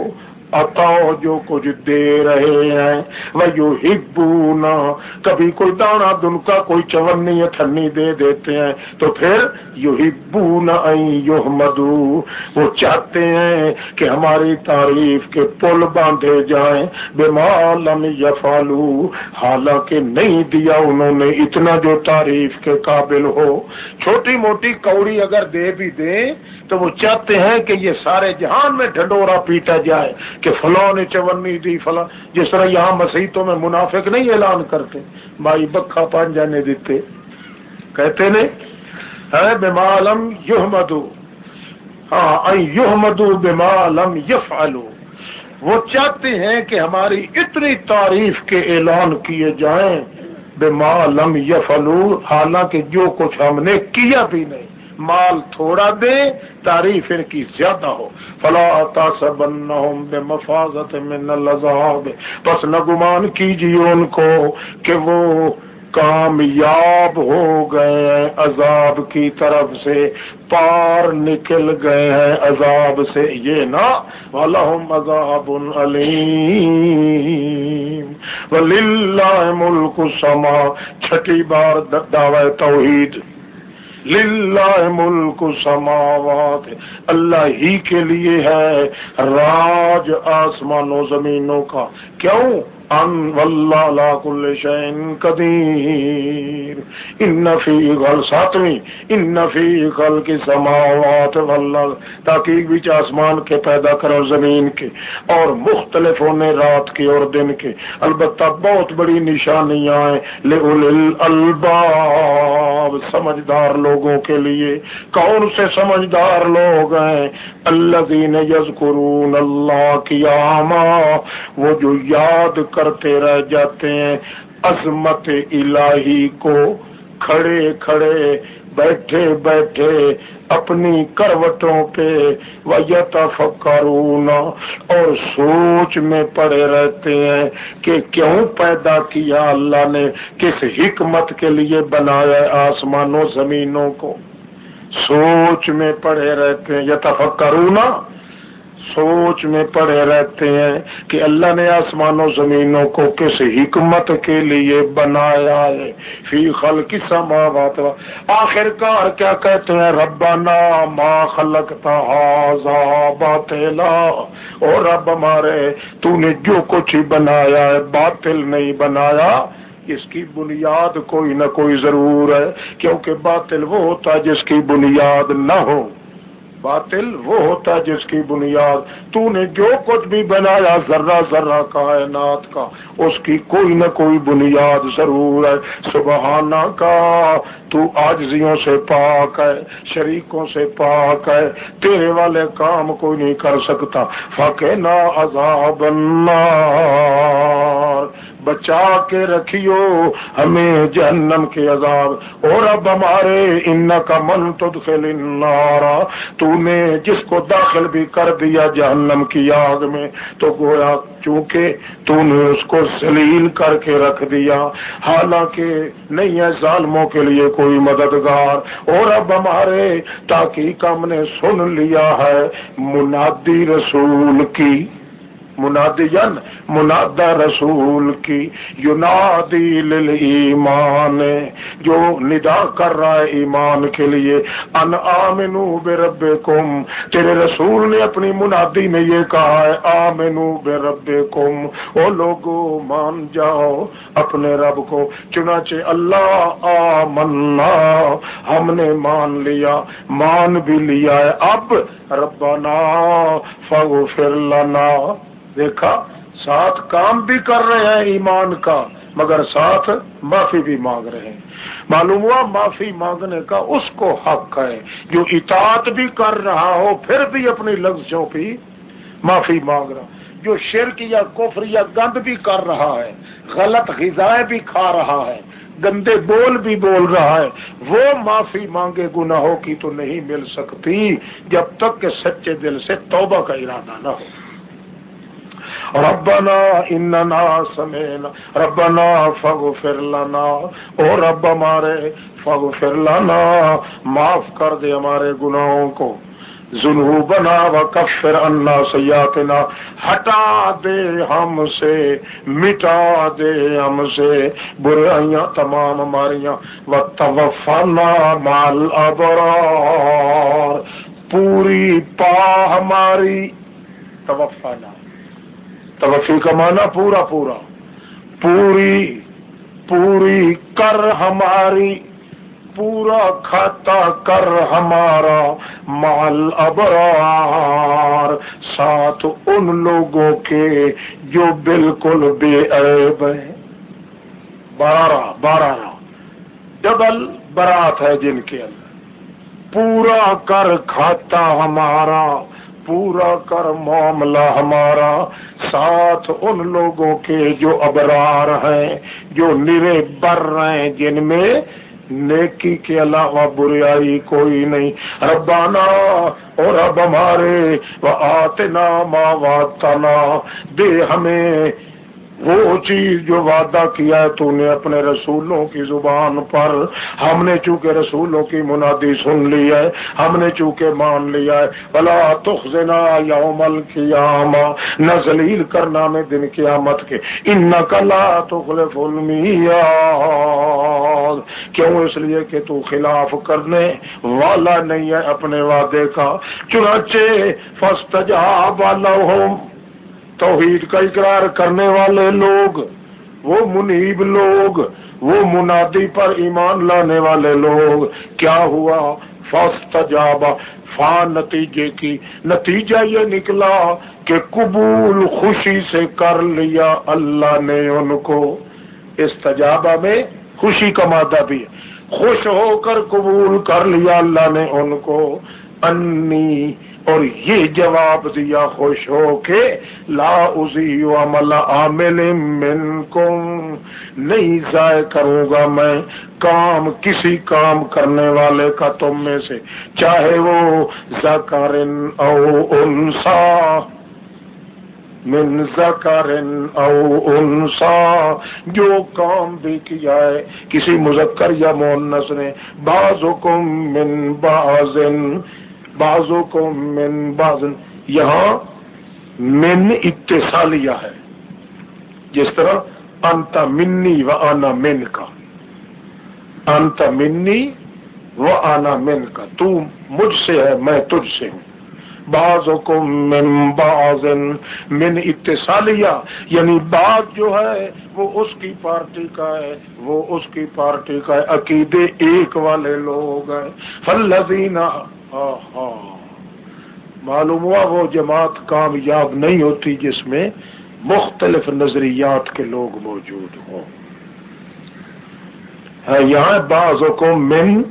عطا جو کچھ دے رہے ہیں۔ وہ یو ہبونا کبھی کوئی دانا دن کا کوئی چونی اتنی دے دیتے ہیں۔ تو پھر یو ہبونا یو مدو وہ چاہتے ہیں کہ ہماری تعریف کے پل باندھے جائیں۔ بے مالم یفالو حالانکہ نہیں دیا انہوں نے اتنا جو تعریف کے قابل ہو۔ چھوٹی موٹی کوڑی اگر دے بھی دیں، تو وہ چاہتے ہیں کہ یہ سارے جہان میں ڈھنڈورا پیٹا جائے۔ کہ فلاں نے چونی دی، فلاں، جس طرح یہاں مسیحتوں میں منافق نہیں اعلان کرتے بھائی بکھا پان جانے دیتے۔ کہتے نے بمالم یو مدو ہاں یو مدو بمالم یف وہ چاہتے ہیں کہ ہماری اتنی تعریف کے اعلان کیے جائیں بے مالم یف حالانکہ جو کچھ ہم نے کیا بھی نہیں۔ مال تھوڑا دے، تعریف ان کی زیادہ ہو۔ فلا تاسبنہم بمفازت من العذاب۔ پس نہ گمان کیجیے ان کو کہ وہ کامیاب ہو گئے ہیں۔ عذاب کی طرف سے پار نکل گئے ہیں۔ عذاب سے یہ نا وَلَهُمْ عَذَابٌ عَلِيمٌ وَلِلَّهِ مُلْكُ سَمَا چھٹی بار دعوی توحید۔ للہ ملک سماوات اللہ ہی کے لیے ہے راج آسمانوں زمینوں کا۔ کیوں؟ ان واللہ لا کل شین قدیر ان فی غل ساتویں ان فی غل کی سماوات واللہ تاکہ بیچ آسمان کے پیدا کرو زمین کے، اور مختلف ہونے رات کے اور دن کے۔ البتہ بہت بڑی نشانیاں ہیں الباب سمجھدار لوگوں کے لیے۔ کون سے سمجھدار لوگ ہیں؟ اللہ دین یذکرون اللہ کی آما وہ جو یاد کرتے رہ جاتے ہیں۔ عظمت الہی کو کھڑے کھڑے بیٹھے بیٹھے اپنی کروٹوں پہ ویتفکرون اور سوچ میں پڑے رہتے ہیں کہ کیوں پیدا کیا اللہ نے، کس حکمت کے لیے بنایا آسمان و زمینوں کو۔ سوچ میں پڑے رہتے ہیں۔ یتفکرون سوچ میں پڑے رہتے ہیں کہ اللہ نے آسمان و زمینوں کو کس حکمت کے لیے بنایا ہے۔ فی خلق سماوات آخر کار کیا کہتے ہیں؟ ربنا ما خلقتا باطلا۔ اور رب ہمارے، تو نے جو کچھ ہی بنایا ہے، باطل نہیں بنایا۔ اس کی بنیاد کوئی نہ کوئی ضرور ہے، کیونکہ باطل وہ ہوتا جس کی بنیاد نہ ہو۔ باطل وہ ہوتا ہے جس کی بنیاد تو نے جو کچھ بھی بنایا ذرہ ذرہ کائنات کا، اس کی کوئی نہ کوئی بنیاد ضرور ہے سبحانہ کا۔ تو آجزیوں سے پاک ہے، شریکوں سے پاک ہے، تیرے والے کام کوئی نہیں کر سکتا۔ فقے نہ عذاب النار۔ بچا کے رکھیو ہمیں جہنم کے عذاب۔ اور اب ہمارے ان کا من تدخل النار۔ تو نے جس کو داخل بھی کر دیا جہنم کی آگ میں، تو گویا چونکہ تو نے اس کو سلیل کر کے رکھ دیا۔ حالانکہ نہیں ہے ظالموں کے لیے کوئی مددگار۔ اور اب ہمارے، تاکہ ہم نے سن لیا ہے منادی رسول کی۔ منادین منادا رسول کی یونادی للایمان، جو ندا کر رہا ہے ایمان کے لیے، ان آمنو بے رب تیرے رسول نے اپنی منادی میں یہ کہا ہے، آمنو بے رب او لوگو مان جاؤ اپنے رب کو، چنانچہ اللہ آمنا، ہم نے مان لیا، مان بھی لیا ہے۔ اب ربنا فغفر لنا۔ دیکھا، ساتھ کام بھی کر رہے ہیں ایمان کا، مگر ساتھ معافی بھی مانگ رہے ہیں۔ معلوم ہوا، معافی مانگنے کا اس کو حق ہے جو اطاعت بھی کر رہا ہو، پھر بھی اپنی لفظوں کی معافی مانگ رہا۔ جو شرک یا کفر یا گند بھی کر رہا ہے، غلط غذائیں بھی کھا رہا ہے، گندے بول بھی بول رہا ہے، وہ معافی مانگے گناہوں کی تو نہیں مل سکتی جب تک کہ سچے دل سے توبہ کا ارادہ نہ ہو۔ ربنا اننا سمینا ربنا فغفر لنا۔ او رب ہمارے فغفر لنا۔ معاف کر دے ہمارے گناہوں کو۔ ذنوبنا و کفر اللہ سیاتنا ہٹا دے ہم سے، مٹا دے ہم سے۔ برائیاں تمام ہماریاں۔ و توفنا مال ابرار پوری پا ہماری۔ توفنا۔ توفی کا معنی پورا پورا۔ پوری پوری کر ہماری، پورا کھاتا کر ہمارا۔ مال ابرار، ساتھ ان لوگوں کے جو بالکل بے عیب ہیں۔ بارہ بارہ۔ ڈبل برات ہے جن کے اندر۔ پورا کر کھاتا ہمارا۔ پورا کر معاملہ ہمارا۔ ساتھ ان لوگوں کے جو ابرار ہیں، جو نرے بر رہے ہیں، جن میں نیکی کے علاوہ بریائی کوئی نہیں۔ ربانا اور اب ہمارے وہ آتے نا دے ہمیں وہ چیز جو وعدہ کیا ہے تو نے اپنے رسولوں کی زبان پر، ہم نے چونکہ رسولوں کی منادی سن لی ہے، ہم نے چونکہ مان لیا ہے۔ بلا تخنا یوم القیامہ، نہ ذلیل کرنا میں دن قیامت کے۔ ان نقلا تخلف المیاد کیوں اس لیے کہ تو خلاف کرنے والا نہیں ہے اپنے وعدے کا؟ چنانچہ فاستجاب لهم توحید کا اقرار کرنے والے لوگ، وہ منیب لوگ، وہ منادی پر ایمان لانے والے لوگ۔ کیا ہوا؟ فا نتیجے کی۔ نتیجہ یہ نکلا کہ قبول خوشی سے کر لیا اللہ نے ان کو۔ اس تجابہ میں خوشی کا مادہ بھی خوش ہو کر قبول کر لیا اللہ نے ان کو۔ انی اور یہ جواب دیا خوش ہو کے، لا ازی عمل عامل منکم، نہیں ضائع کروں گا میں کام، کسی کام کرنے والے کا تم میں سے، چاہے وہ زکارن او انسا۔ من زکارن او انسا۔ جو کام بھی کیا ہے، کسی مذکر یا مونس نے بعض حکم من بعضن۔ بازو کو من باز یہاں من اتصالیہ ہے۔ جس طرح انت منی و آنا من کا۔ انت منی و آنا من کا۔ تو مجھ سے ہے، میں تجھ سے ہوں۔ بعض من باز من اتصالیہ یعنی بعض جو ہے، وہ اس کی پارٹی کا ہے۔ وہ اس کی پارٹی کا ہے۔ عقیدے ایک والے لوگ ہیں۔ فلزینہ ہاں، ہاں۔ معلوم ہوا وہ جماعت کامیاب نہیں ہوتی جس میں مختلف نظریات کے لوگ موجود ہوں۔ یہاں بعض کو من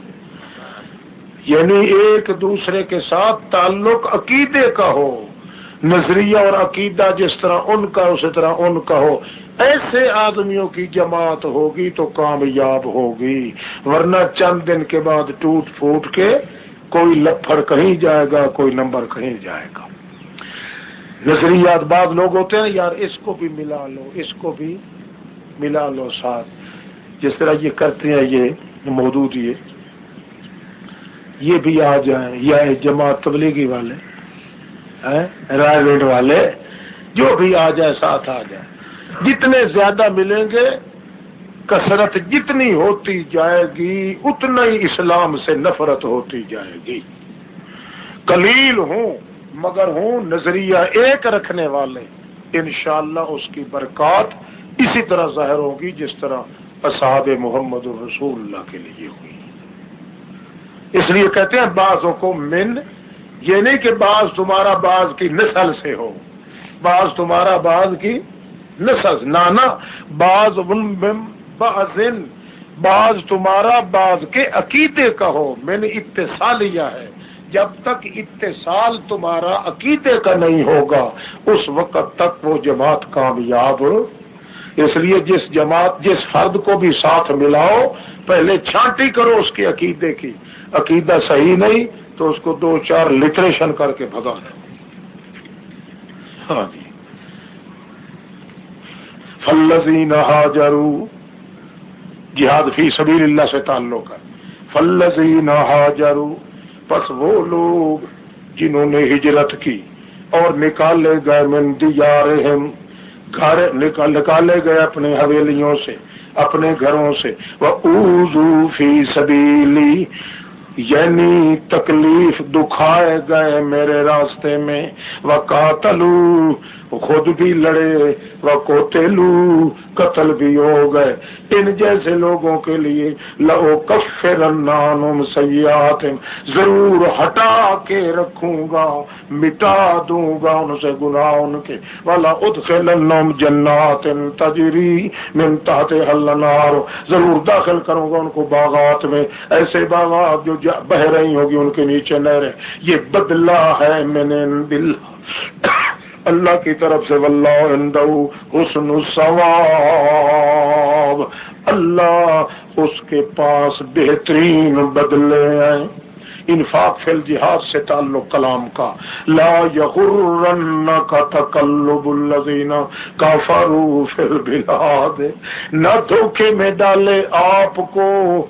یعنی ایک دوسرے کے ساتھ تعلق عقیدے کا ہو، نظریہ اور عقیدہ جس طرح ان کا، اسی طرح ان کا ہو۔ ایسے آدمیوں کی جماعت ہوگی تو کامیاب ہوگی، ورنہ چند دن کے بعد ٹوٹ پھوٹ کے کوئی لفڑ کہیں جائے گا، کوئی نمبر کہیں جائے گا۔ نظریات بعض لوگ ہوتے ہیں، یار اس کو بھی ملا لو، اس کو بھی ملا لو ساتھ۔ جس طرح یہ کرتے ہیں، یہ موجود یہ۔ یہ بھی آ جائیں یا جماعت تبلیغی والے رائے والے، جو بھی آ جائے ساتھ آ جائے جتنے زیادہ ملیں گے کثرت جتنی ہوتی جائے گی، اتنا ہی اسلام سے نفرت ہوتی جائے گی۔ کلیل ہوں، مگر ہوں نظریہ ایک رکھنے والے۔ انشاءاللہ اس کی برکات اسی طرح ظاہر ہوگی جس طرح اصحاب محمد الرسول اللہ کے لیے ہوئی۔ اس لیے کہتے ہیں بعضوں کو من، یہ نہیں کہ بعض تمہارا بعض کی نسل سے ہو، بعض تمہارا بعض کی نسل، نانا، بعض بعضن، بعض تمہارا، بعض کے عقیدے کا ہو۔ میں نے اتصال لیا ہے۔ جب تک اتصال تمہارا عقیدے کا نہیں ہوگا، اس وقت تک وہ جماعت کامیاب۔ اس لیے جس جماعت، جس فرد کو بھی ساتھ ملاؤ، پہلے چھانٹی کرو اس کے عقیدے کی۔ عقیدہ صحیح نہیں تو اس کو دو چار لٹریشن کر کے بھگا دو۔ ہاں جی۔ فلزین حاجرو جہاد فی سبیل اللہ سے تعلق ہے۔ فلزین حاجرو پس وہ لوگ جنہوں نے ہجرت کی اور نکالے گئے من دیارہم، گھر نکالے گئے اپنے حویلیوں سے، اپنے گھروں سے۔ وہ اوزو فی سبیلی یعنی تکلیف دکھائے گئے میرے راستے میں۔ وہ قاتلو خود بھی لڑے، وہ کوتےلو قتل بھی ہو گئے۔ ان جیسے لوگوں کے لیے لو کفر سیاحت ضرور ہٹا کے رکھوں گا، مٹا دوں گا ان سے گناہ ان کے۔ والا ادخلنہم جنات تجری من تحت النار ضرور داخل کروں گا ان کو باغات میں۔ ایسے باغات جو بہ رہی ہوگی ان کے نیچے نہریں۔ یہ بدلہ ہے میں نے دل اللہ کی طرف سے واللہ حسن ثواب اللہ اس کے پاس بہترین بدلے ہیں۔ انفاق فی الجہاد سے تعلق کلام کا۔ لا یغرن کا تقلب الذین کفروا فی البلاد۔ نہ دھوکے میں ڈالے آپ کو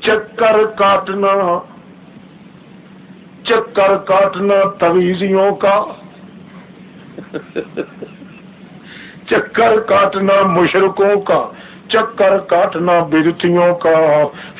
چکر کاٹنا۔ چکر کاٹنا تویزیوں کا۔ چکر کاٹنا مشرقوں کا، چکر کاٹنا بدتیوں کا۔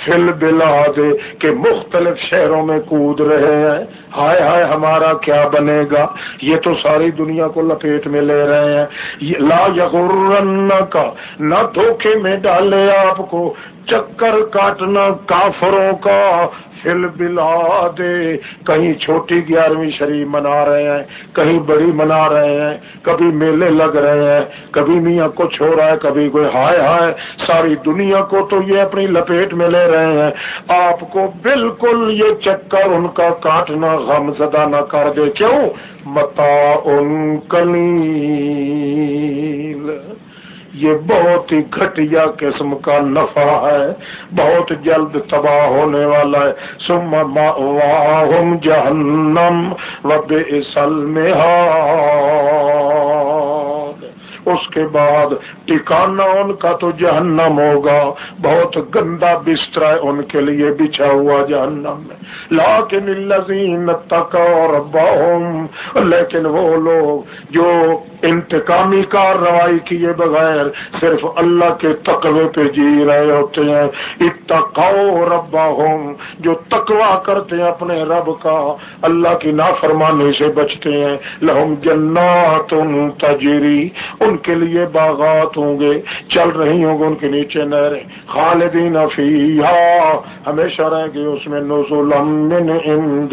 فل بلا دے کہ مختلف شہروں میں کود رہے ہیں۔ ہائے ہائے ہمارا کیا بنے گا؟ یہ تو ساری دنیا کو لپیٹ میں لے رہے ہیں۔ لا یغرن کا نہ دھوکے میں ڈالے آپ کو۔ چکر کاٹنا کافروں کا۔ فل بلا دے۔ کہیں چھوٹی گیارہویں شریف منا رہے ہیں، کہیں بڑی منا رہے ہیں، کبھی میلے لگ رہے ہیں، کبھی میاں کچھ ہو رہا ہے، کبھی کوئی ہائے ہائے۔ ساری دنیا کو تو یہ اپنی لپیٹ میں لے رہے ہیں۔ آپ کو بالکل یہ چکر ان کا کاٹنا غم زدہ نہ کر دے۔ کیوں؟ متا ان کلی یہ بہت ہی گھٹیا قسم کا نفع ہے، بہت جلد تباہ ہونے والا ہے۔ سم واہم جہنم وب اس کے بعد ٹکانا ان کا تو جہنم ہوگا، بہت گندا بستر ہے ان کے لیے بچھا ہوا جہنم۔ میں لاکن الذین تقوا ربهم لیکن وہ لوگ جو انتقامی کارروائی کیے بغیر صرف اللہ کے تقوی پہ جی رہے ہوتے ہیں۔ اتقوا ربهم جو تقوا کرتے ہیں اپنے رب کا، اللہ کی نافرمانی سے بچتے ہیں۔ لہم جنات تجری، ان کے لیے باغات ہوں گے، چل رہی ہوں گے ان کے نیچے نہریں۔ خالدین فیہا، ہمیشہ رہیں گے اس میں نزول من عند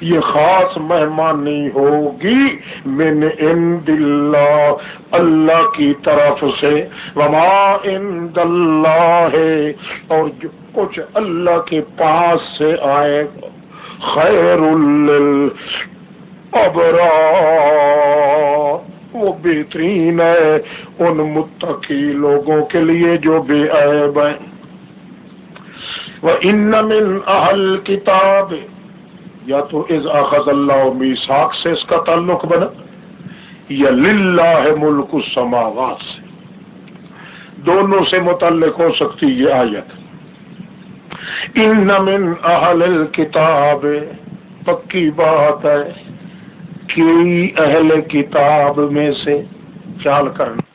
یہ خاص مہمانی ہوگی، من عند اللہ اللہ کی طرف سے، وما عند اللہ، اور جو کچھ اللہ کے پاس سے آئے، خیر ابرا وہ بہترین ہے ان متقی لوگوں کے لیے جو بے عیب ہیں۔ وہ ان من اہل کتاب یا تو از اخذ اللہ میساک سے اس کا تعلق بنا۔ یا للہ ملک السماوات سے۔ دونوں سے متعلق ہو سکتی یہ آیت۔ ان من اہل کتاب پکی بات ہے کئی اہل کتاب میں سے خیال کرنا۔